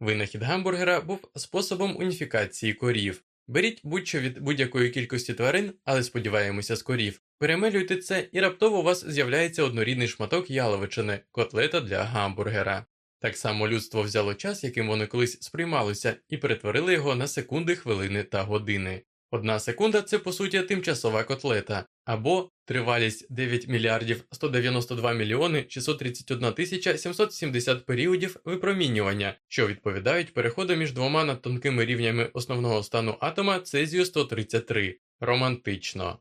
Винахід гамбургера був способом уніфікації корів. Беріть будь-що від будь-якої кількості тварин, але сподіваємося з корів. Перемелюйте це, і раптово у вас з'являється однорідний шматок яловичини, котлета для гамбургера. Так само людство взяло час, яким вони колись сприймалися, і перетворили його на секунди, хвилини та години. Одна секунда це по суті тимчасова котлета, або тривалість 9 мільярдів 192 мільйони 631 тисяча 770 періодів випромінювання, що відповідають переходу між двома надтонкими рівнями основного стану атома цезію 133 романтично.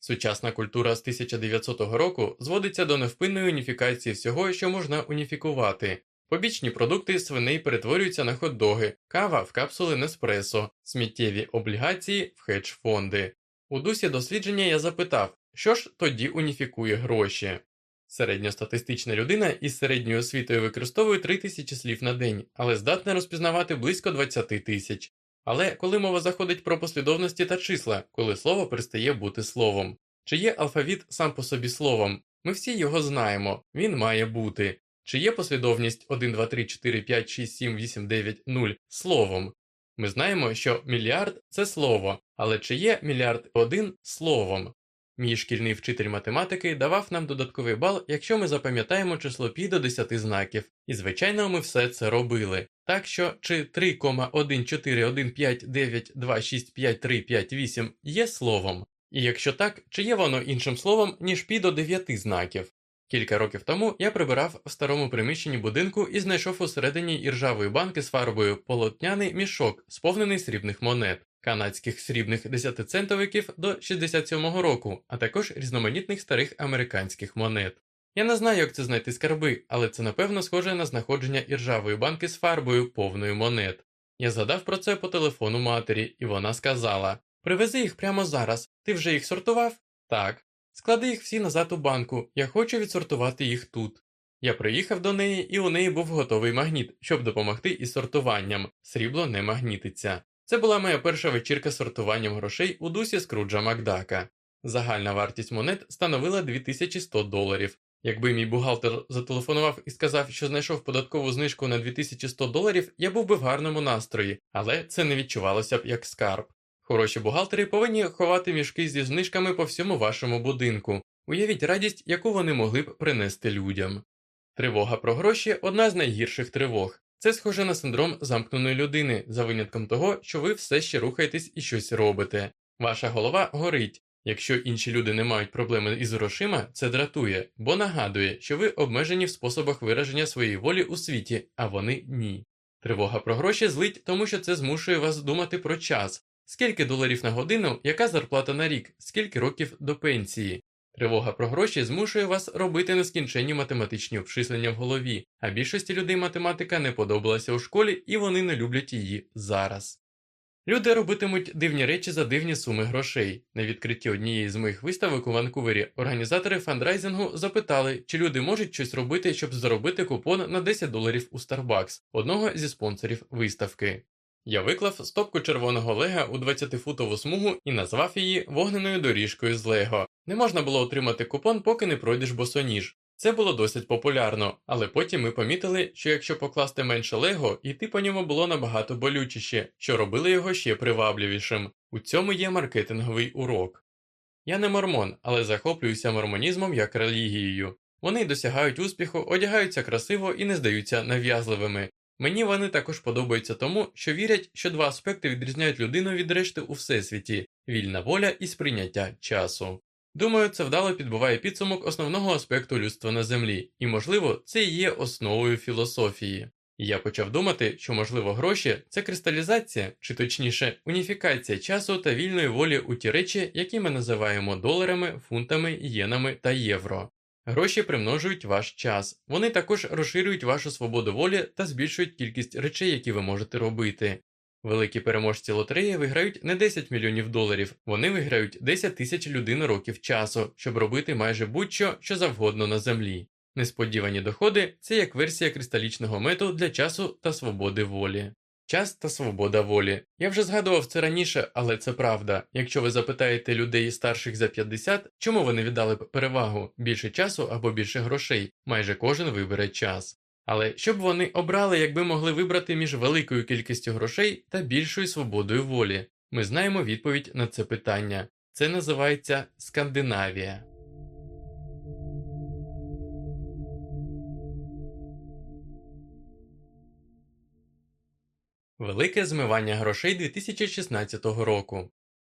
Сучасна культура з 1900 року зводиться до невпинної уніфікації всього, що можна уніфікувати. Побічні продукти свиней перетворюються на хот-доги, кава в капсули Неспресо, сміттєві облігації в хедж-фонди. У дусі дослідження я запитав, що ж тоді уніфікує гроші. Середньостатистична людина із середньою освітою використовує 3 тисячі слів на день, але здатна розпізнавати близько 20 тисяч. Але коли мова заходить про послідовності та числа, коли слово перестає бути словом. Чи є алфавіт сам по собі словом? Ми всі його знаємо, він має бути. Чи є послідовність 1, 2, 3, 4, 5, 6, 7, 8, 9, 0 словом? Ми знаємо, що мільярд це слово, але чи є мільярд один словом? Мій шкільний вчитель математики давав нам додатковий бал, якщо ми запам'ятаємо число пі до 10 знаків, і звичайно ми все це робили. Так що чи 3,14159265358 є словом? І якщо так, чи є воно іншим словом, ніж пі до 9 знаків? Кілька років тому я прибирав в старому приміщенні будинку і знайшов усередині іржавої банки з фарбою полотняний мішок, сповнений срібних монет, канадських срібних 10-центовиків до 67-го року, а також різноманітних старих американських монет. Я не знаю, як це знайти скарби, але це напевно схоже на знаходження іржавої банки з фарбою повною монет. Я згадав про це по телефону матері, і вона сказала: Привези їх прямо зараз. Ти вже їх сортував? Так. Склади їх всі назад у банку, я хочу відсортувати їх тут. Я приїхав до неї, і у неї був готовий магніт, щоб допомогти із сортуванням. Срібло не магнітиться. Це була моя перша вечірка з сортуванням грошей у дусі Скруджа Макдака. Загальна вартість монет становила 2100 доларів. Якби мій бухгалтер зателефонував і сказав, що знайшов податкову знижку на 2100 доларів, я був би в гарному настрої, але це не відчувалося б як скарб. Хороші бухгалтери повинні ховати мішки зі знижками по всьому вашому будинку. Уявіть радість, яку вони могли б принести людям. Тривога про гроші одна з найгірших тривог. Це схоже на синдром замкненої людини, за винятком того, що ви все ще рухаєтесь і щось робите. Ваша голова горить. Якщо інші люди не мають проблеми із грошима, це дратує, бо нагадує, що ви обмежені в способах вираження своєї волі у світі, а вони ні. Тривога про гроші злить, тому що це змушує вас думати про час, Скільки доларів на годину, яка зарплата на рік, скільки років до пенсії? Тривога про гроші змушує вас робити нескінченні математичні обчислення в голові, а більшості людей математика не подобалася у школі і вони не люблять її зараз. Люди робитимуть дивні речі за дивні суми грошей. На відкритті однієї з моїх виставок у Ванкувері організатори фандрайзингу запитали, чи люди можуть щось робити, щоб заробити купон на 10 доларів у Starbucks, одного зі спонсорів виставки. Я виклав стопку червоного лега у 20-футову смугу і назвав її вогненою доріжкою з Лего. Не можна було отримати купон, поки не пройдеш босоніж. Це було досить популярно, але потім ми помітили, що якщо покласти менше лего, йти по ньому було набагато болючіше, що робили його ще привабливішим. У цьому є маркетинговий урок. Я не мормон, але захоплююся мормонізмом як релігією. Вони досягають успіху, одягаються красиво і не здаються нав'язливими. Мені вони також подобаються тому, що вірять, що два аспекти відрізняють людину від решти у всесвіті вільна воля і сприйняття часу. Думаю, це вдало підбиває підсумок основного аспекту людства на землі, і, можливо, це і є основою філософії. Я почав думати, що, можливо, гроші це кристалізація, чи точніше, уніфікація часу та вільної волі у ті речі, які ми називаємо доларами, фунтами, єнами та євро. Гроші примножують ваш час, вони також розширюють вашу свободу волі та збільшують кількість речей, які ви можете робити. Великі переможці лотереї виграють не 10 мільйонів доларів, вони виграють 10 тисяч людей років часу, щоб робити майже будь-що що завгодно на землі. Несподівані доходи це як версія кристалічного мету для часу та свободи волі. Час та свобода волі. Я вже згадував це раніше, але це правда. Якщо ви запитаєте людей старших за 50, чому вони віддали б перевагу більше часу або більше грошей, майже кожен вибере час. Але що б вони обрали, якби могли вибрати між великою кількістю грошей та більшою свободою волі? Ми знаємо відповідь на це питання. Це називається Скандинавія. Велике змивання грошей 2016 року.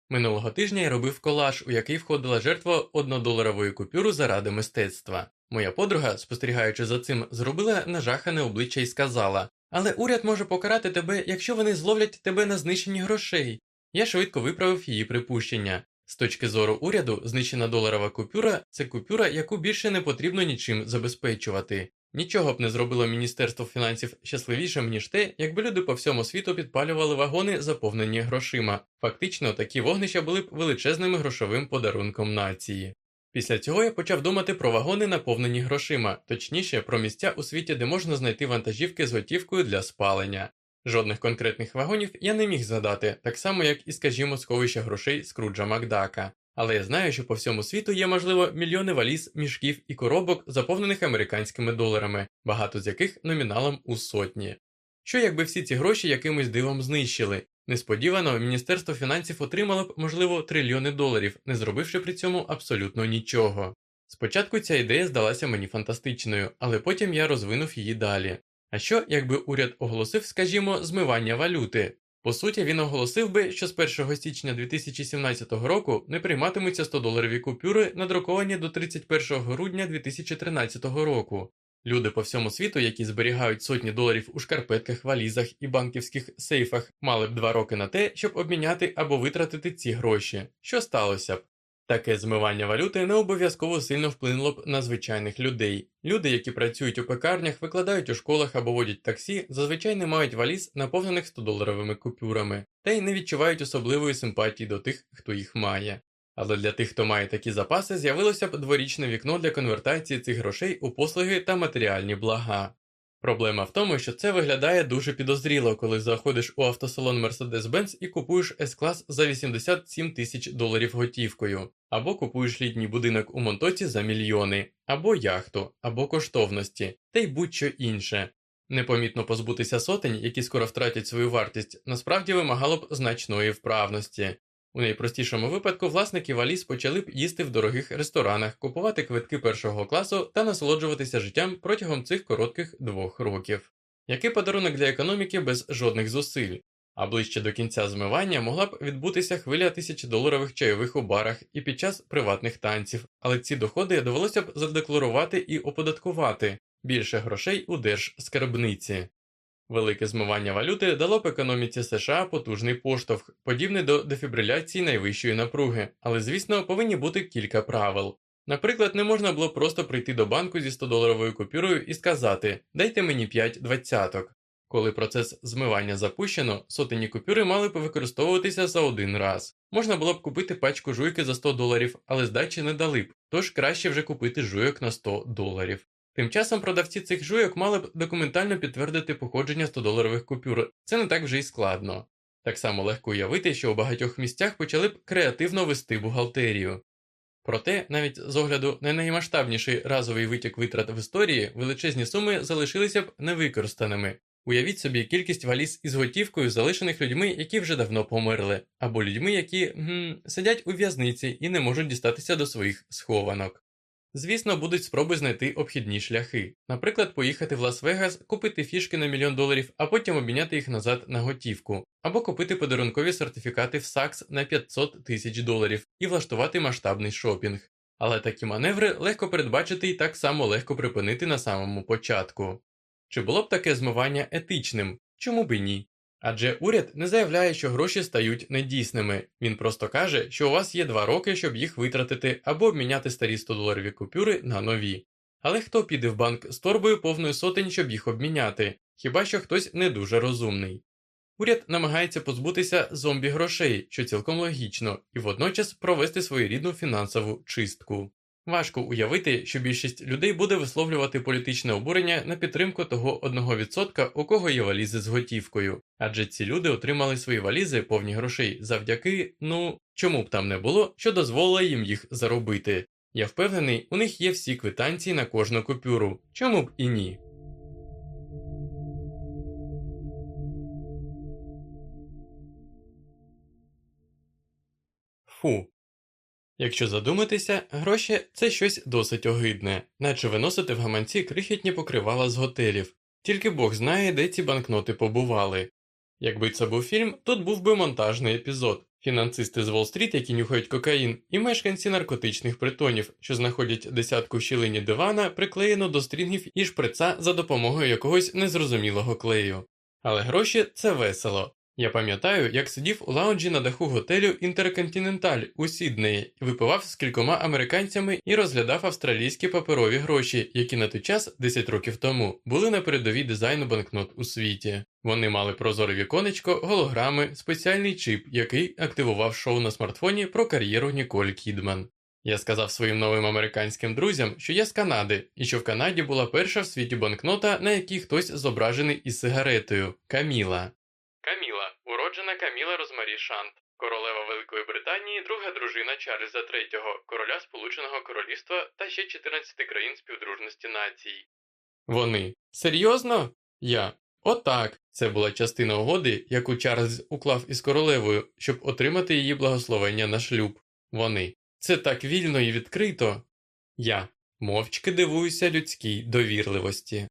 Минулого тижня я робив колаж, у який входила жертва однодоларової купюри заради мистецтва. Моя подруга, спостерігаючи за цим, зробила нажахане обличчя і сказала: Але уряд може покарати тебе, якщо вони зловлять тебе на знищенні грошей. Я швидко виправив її припущення. З точки зору уряду, знищена доларова купюра це купюра, яку більше не потрібно нічим забезпечувати. Нічого б не зробило Міністерство фінансів щасливішим, ніж те, якби люди по всьому світу підпалювали вагони, заповнені грошима. Фактично, такі вогнища були б величезним грошовим подарунком нації. Після цього я почав думати про вагони, наповнені грошима, точніше про місця у світі, де можна знайти вантажівки з готівкою для спалення. Жодних конкретних вагонів я не міг згадати, так само як і, скажімо, сховища грошей Скруджа Макдака. Але я знаю, що по всьому світу є, можливо, мільйони валіз, мішків і коробок, заповнених американськими доларами, багато з яких номіналом у сотні. Що якби всі ці гроші якимось дивом знищили? Несподівано Міністерство фінансів отримало б, можливо, трильйони доларів, не зробивши при цьому абсолютно нічого. Спочатку ця ідея здалася мені фантастичною, але потім я розвинув її далі. А що, якби уряд оголосив, скажімо, змивання валюти? По суті, він оголосив би, що з 1 січня 2017 року не прийматимуться 100-доларові купюри, надруковані до 31 грудня 2013 року. Люди по всьому світу, які зберігають сотні доларів у шкарпетках, валізах і банківських сейфах, мали б два роки на те, щоб обміняти або витратити ці гроші. Що сталося б? Таке змивання валюти не обов'язково сильно вплинуло б на звичайних людей. Люди, які працюють у пекарнях, викладають у школах або водять таксі, зазвичай не мають валіз, наповнених 100-доларовими купюрами, та й не відчувають особливої симпатії до тих, хто їх має. Але для тих, хто має такі запаси, з'явилося б дворічне вікно для конвертації цих грошей у послуги та матеріальні блага. Проблема в тому, що це виглядає дуже підозріло, коли заходиш у автосалон Mercedes-Benz і купуєш S-клас за 87 тисяч доларів готівкою, або купуєш літній будинок у Монтоці за мільйони, або яхту, або коштовності, та й будь-що інше. Непомітно позбутися сотень, які скоро втратять свою вартість, насправді вимагало б значної вправності. У найпростішому випадку власники валіз почали б їсти в дорогих ресторанах, купувати квитки першого класу та насолоджуватися життям протягом цих коротких двох років. Який подарунок для економіки без жодних зусиль? А ближче до кінця змивання могла б відбутися хвиля тисячодоларових чайових у барах і під час приватних танців, але ці доходи довелося б задекларувати і оподаткувати більше грошей у держскарбниці. Велике змивання валюти дало б економіці США потужний поштовх, подібний до дефібриляції найвищої напруги, але, звісно, повинні бути кілька правил. Наприклад, не можна було просто прийти до банку зі 100-доларовою купюрою і сказати Дайте мені 5 двадцяток. Коли процес змивання запущено, сотені купюри мали б використовуватися за один раз. Можна було б купити пачку жуйки за 100 доларів, але здачі не дали б, тож краще вже купити жуйок на 100 доларів. Тим часом продавці цих жуйок мали б документально підтвердити походження 100-доларових купюр. Це не так вже й складно. Так само легко уявити, що у багатьох місцях почали б креативно вести бухгалтерію. Проте, навіть з огляду на наймасштабніший разовий витік витрат в історії, величезні суми залишилися б невикористаними. Уявіть собі кількість валіз із готівкою, залишених людьми, які вже давно померли, або людьми, які гм, сидять у в'язниці і не можуть дістатися до своїх схованок. Звісно, будуть спроби знайти обхідні шляхи, наприклад, поїхати в Лас-Вегас, купити фішки на мільйон доларів, а потім обміняти їх назад на готівку, або купити подарункові сертифікати в САКС на 500 тисяч доларів і влаштувати масштабний шопінг. Але такі маневри легко передбачити і так само легко припинити на самому початку. Чи було б таке змивання етичним? Чому б і ні? Адже уряд не заявляє, що гроші стають недійсними. Він просто каже, що у вас є два роки, щоб їх витратити або обміняти старі 100-доларові купюри на нові. Але хто піде в банк з торбою повною сотень, щоб їх обміняти? Хіба що хтось не дуже розумний. Уряд намагається позбутися зомбі грошей, що цілком логічно, і водночас провести своєрідну фінансову чистку. Важко уявити, що більшість людей буде висловлювати політичне обурення на підтримку того 1%, у кого є валізи з готівкою, адже ці люди отримали свої валізи повні грошей завдяки, ну чому б там не було, що дозволило їм їх заробити. Я впевнений, у них є всі квитанції на кожну купюру, чому б і ні. Фу. Якщо задуматися, гроші це щось досить огидне, наче виносити в гаманці крихітні покривала з готелів, тільки Бог знає, де ці банкноти побували. Якби це був фільм, тут був би монтажний епізод фінансисти з Уолл-стріт, які нюхають кокаїн, і мешканці наркотичних притонів, що знаходять десятку в щілині дивана, приклеєну до стрінгів і шприца за допомогою якогось незрозумілого клею. Але гроші це весело. Я пам'ятаю, як сидів у лаунджі на даху готелю Інтерконтиненталь у Сіднеї, випивав з кількома американцями і розглядав австралійські паперові гроші, які на той час, 10 років тому, були на передовій дизайну банкнот у світі. Вони мали прозоре віконечко, голограми, спеціальний чип, який активував шоу на смартфоні про кар'єру Ніколь Кідман. Я сказав своїм новим американським друзям, що я з Канади, і що в Канаді була перша в світі банкнота, на якій хтось зображений із сигаретою Каміла. Каміла, уроджена Каміла Розмарі Шант, королева Великої Британії, друга дружина Чарльза III, короля Сполученого Королівства та ще 14 країн співдружності націй. Вони серйозно? Я. Отак. Це була частина угоди, яку Чарльз уклав із королевою, щоб отримати її благословення на шлюб. Вони. Це так вільно і відкрито. Я мовчки дивуюся людській довірливості.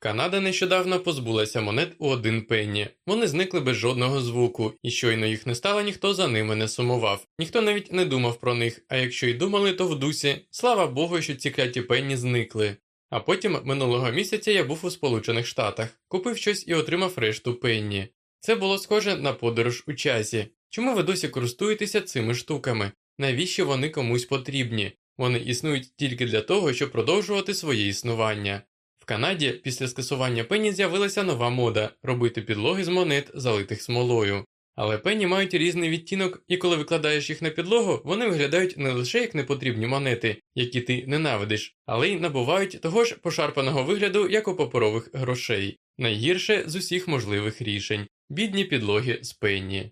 Канада нещодавно позбулася монет у один пенні. Вони зникли без жодного звуку, і щойно їх не стало, ніхто за ними не сумував. Ніхто навіть не думав про них, а якщо й думали, то в дусі. Слава Богу, що ці кляті пенні зникли. А потім минулого місяця я був у Сполучених Штатах, купив щось і отримав решту пенні. Це було схоже на подорож у часі. Чому ви досі користуєтеся цими штуками? Навіщо вони комусь потрібні? Вони існують тільки для того, щоб продовжувати своє існування. Канаді після скасування пені з'явилася нова мода робити підлоги з монет, залитих смолою. Але пені мають різний відтінок, і коли викладаєш їх на підлогу, вони виглядають не лише як непотрібні монети, які ти ненавидиш, але й набувають того ж пошарпаного вигляду, як у паперових грошей. Найгірше з усіх можливих рішень бідні підлоги з пенні.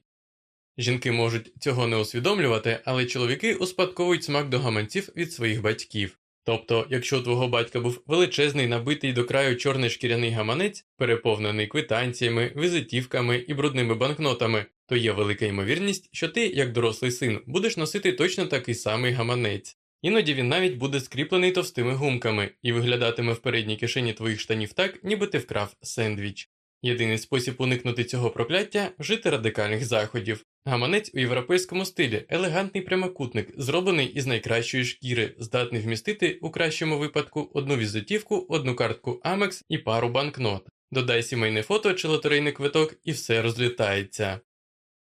Жінки можуть цього не усвідомлювати, але чоловіки успадковують смак до гаманців від своїх батьків. Тобто, якщо у твого батька був величезний набитий до краю чорний шкіряний гаманець, переповнений квитанціями, візитівками і брудними банкнотами, то є велика ймовірність, що ти, як дорослий син, будеш носити точно такий самий гаманець. Іноді він навіть буде скріплений товстими гумками і виглядатиме в передній кишені твоїх штанів так, ніби ти вкрав сендвіч. Єдиний спосіб уникнути цього прокляття вжити радикальних заходів. Гаманець у європейському стилі, елегантний прямокутник, зроблений із найкращої шкіри, здатний вмістити у кращому випадку одну візитівку, одну картку Amex і пару банкнот. Додай сімейне фото чи лотерейний квиток, і все розлітається.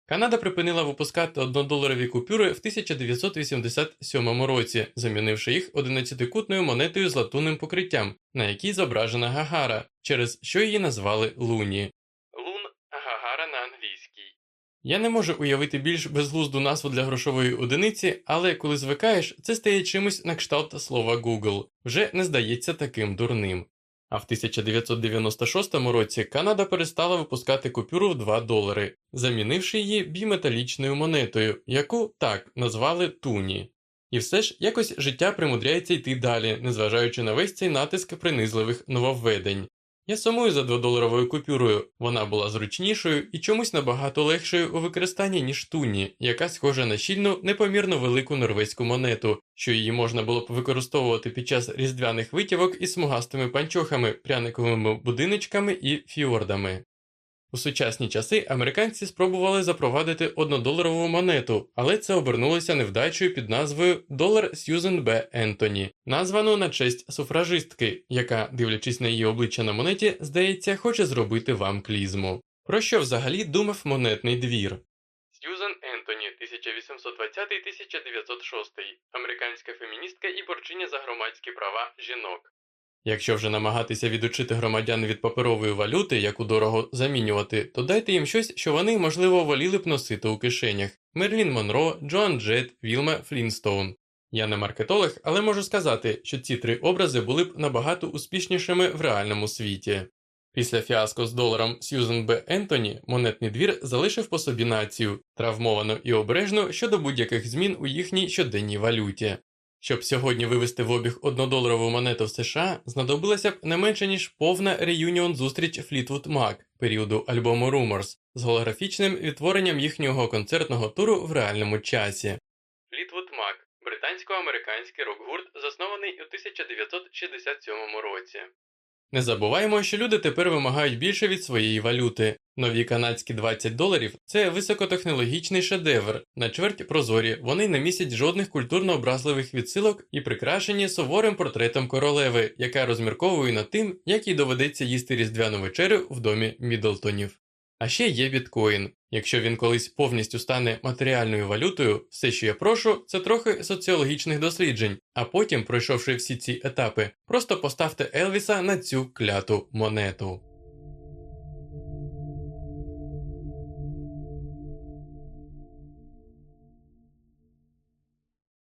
Канада припинила випускати однодоларові купюри в 1987 році, замінивши їх 11-кутною монетою з латунним покриттям, на якій зображена Гагара, через що її назвали Луні. Лун Гагара на англійській. Я не можу уявити більш безглузду назву для грошової одиниці, але коли звикаєш, це стає чимось на кшталт слова Google, вже не здається таким дурним. А в 1996 році Канада перестала випускати купюру в 2 долари, замінивши її біметалічною монетою, яку так назвали Туні. І все ж якось життя примудряється йти далі, незважаючи на весь цей натиск принизливих нововведень. Я сумую за 2-доларовою купюрою, вона була зручнішою і чомусь набагато легшою у використанні, ніж туні, яка схожа на щільну, непомірно велику норвезьку монету, що її можна було б використовувати під час різдвяних витівок із смугастими панчохами, пряниковими будиночками і фіордами. У сучасні часи американці спробували запровадити однодоларову монету, але це обернулося невдачею під назвою Долар Сьюзен Б. Ентоні, названу на честь суфражистки, яка, дивлячись на її обличчя на монеті, здається, хоче зробити вам клізму. Про що взагалі думав монетний двір? Сьюзен Ентоні, 1820-1906, американська феміністка і борчиня за громадські права жінок. Якщо вже намагатися відучити громадян від паперової валюти, яку дорого замінювати, то дайте їм щось, що вони, можливо, воліли б носити у кишенях: Мерилін Монро, Джоан Джет, Вілма Флінстоун. Я не маркетолог, але можу сказати, що ці три образи були б набагато успішнішими в реальному світі. Після фіаско з доларом Сьюзен Б. Ентоні монетний двір залишив по собі націю, травмовану і обережну щодо будь-яких змін у їхній щоденній валюті. Щоб сьогодні вивести в обіг однодоларову монету в США, знадобилася б не менше ніж повна реюніон зустріч Fleetwood Mac періоду альбому Rumors з голографічним відтворенням їхнього концертного туру в реальному часі. Fleetwood Mac – британсько-американський рок-гурт, заснований у 1967 році. Не забуваємо, що люди тепер вимагають більше від своєї валюти. Нові канадські 20 доларів це високотехнологічний шедевр, на чверть прозорі, вони не містять жодних культурно образливих відсилок і прикрашені суворим портретом королеви, яка розмірковує над тим, як їй доведеться їсти різдвяну вечерю в домі Мідлтонів. А ще є біткоін. Якщо він колись повністю стане матеріальною валютою, все, що я прошу, це трохи соціологічних досліджень, а потім, пройшовши всі ці етапи, просто поставте Елвіса на цю кляту монету.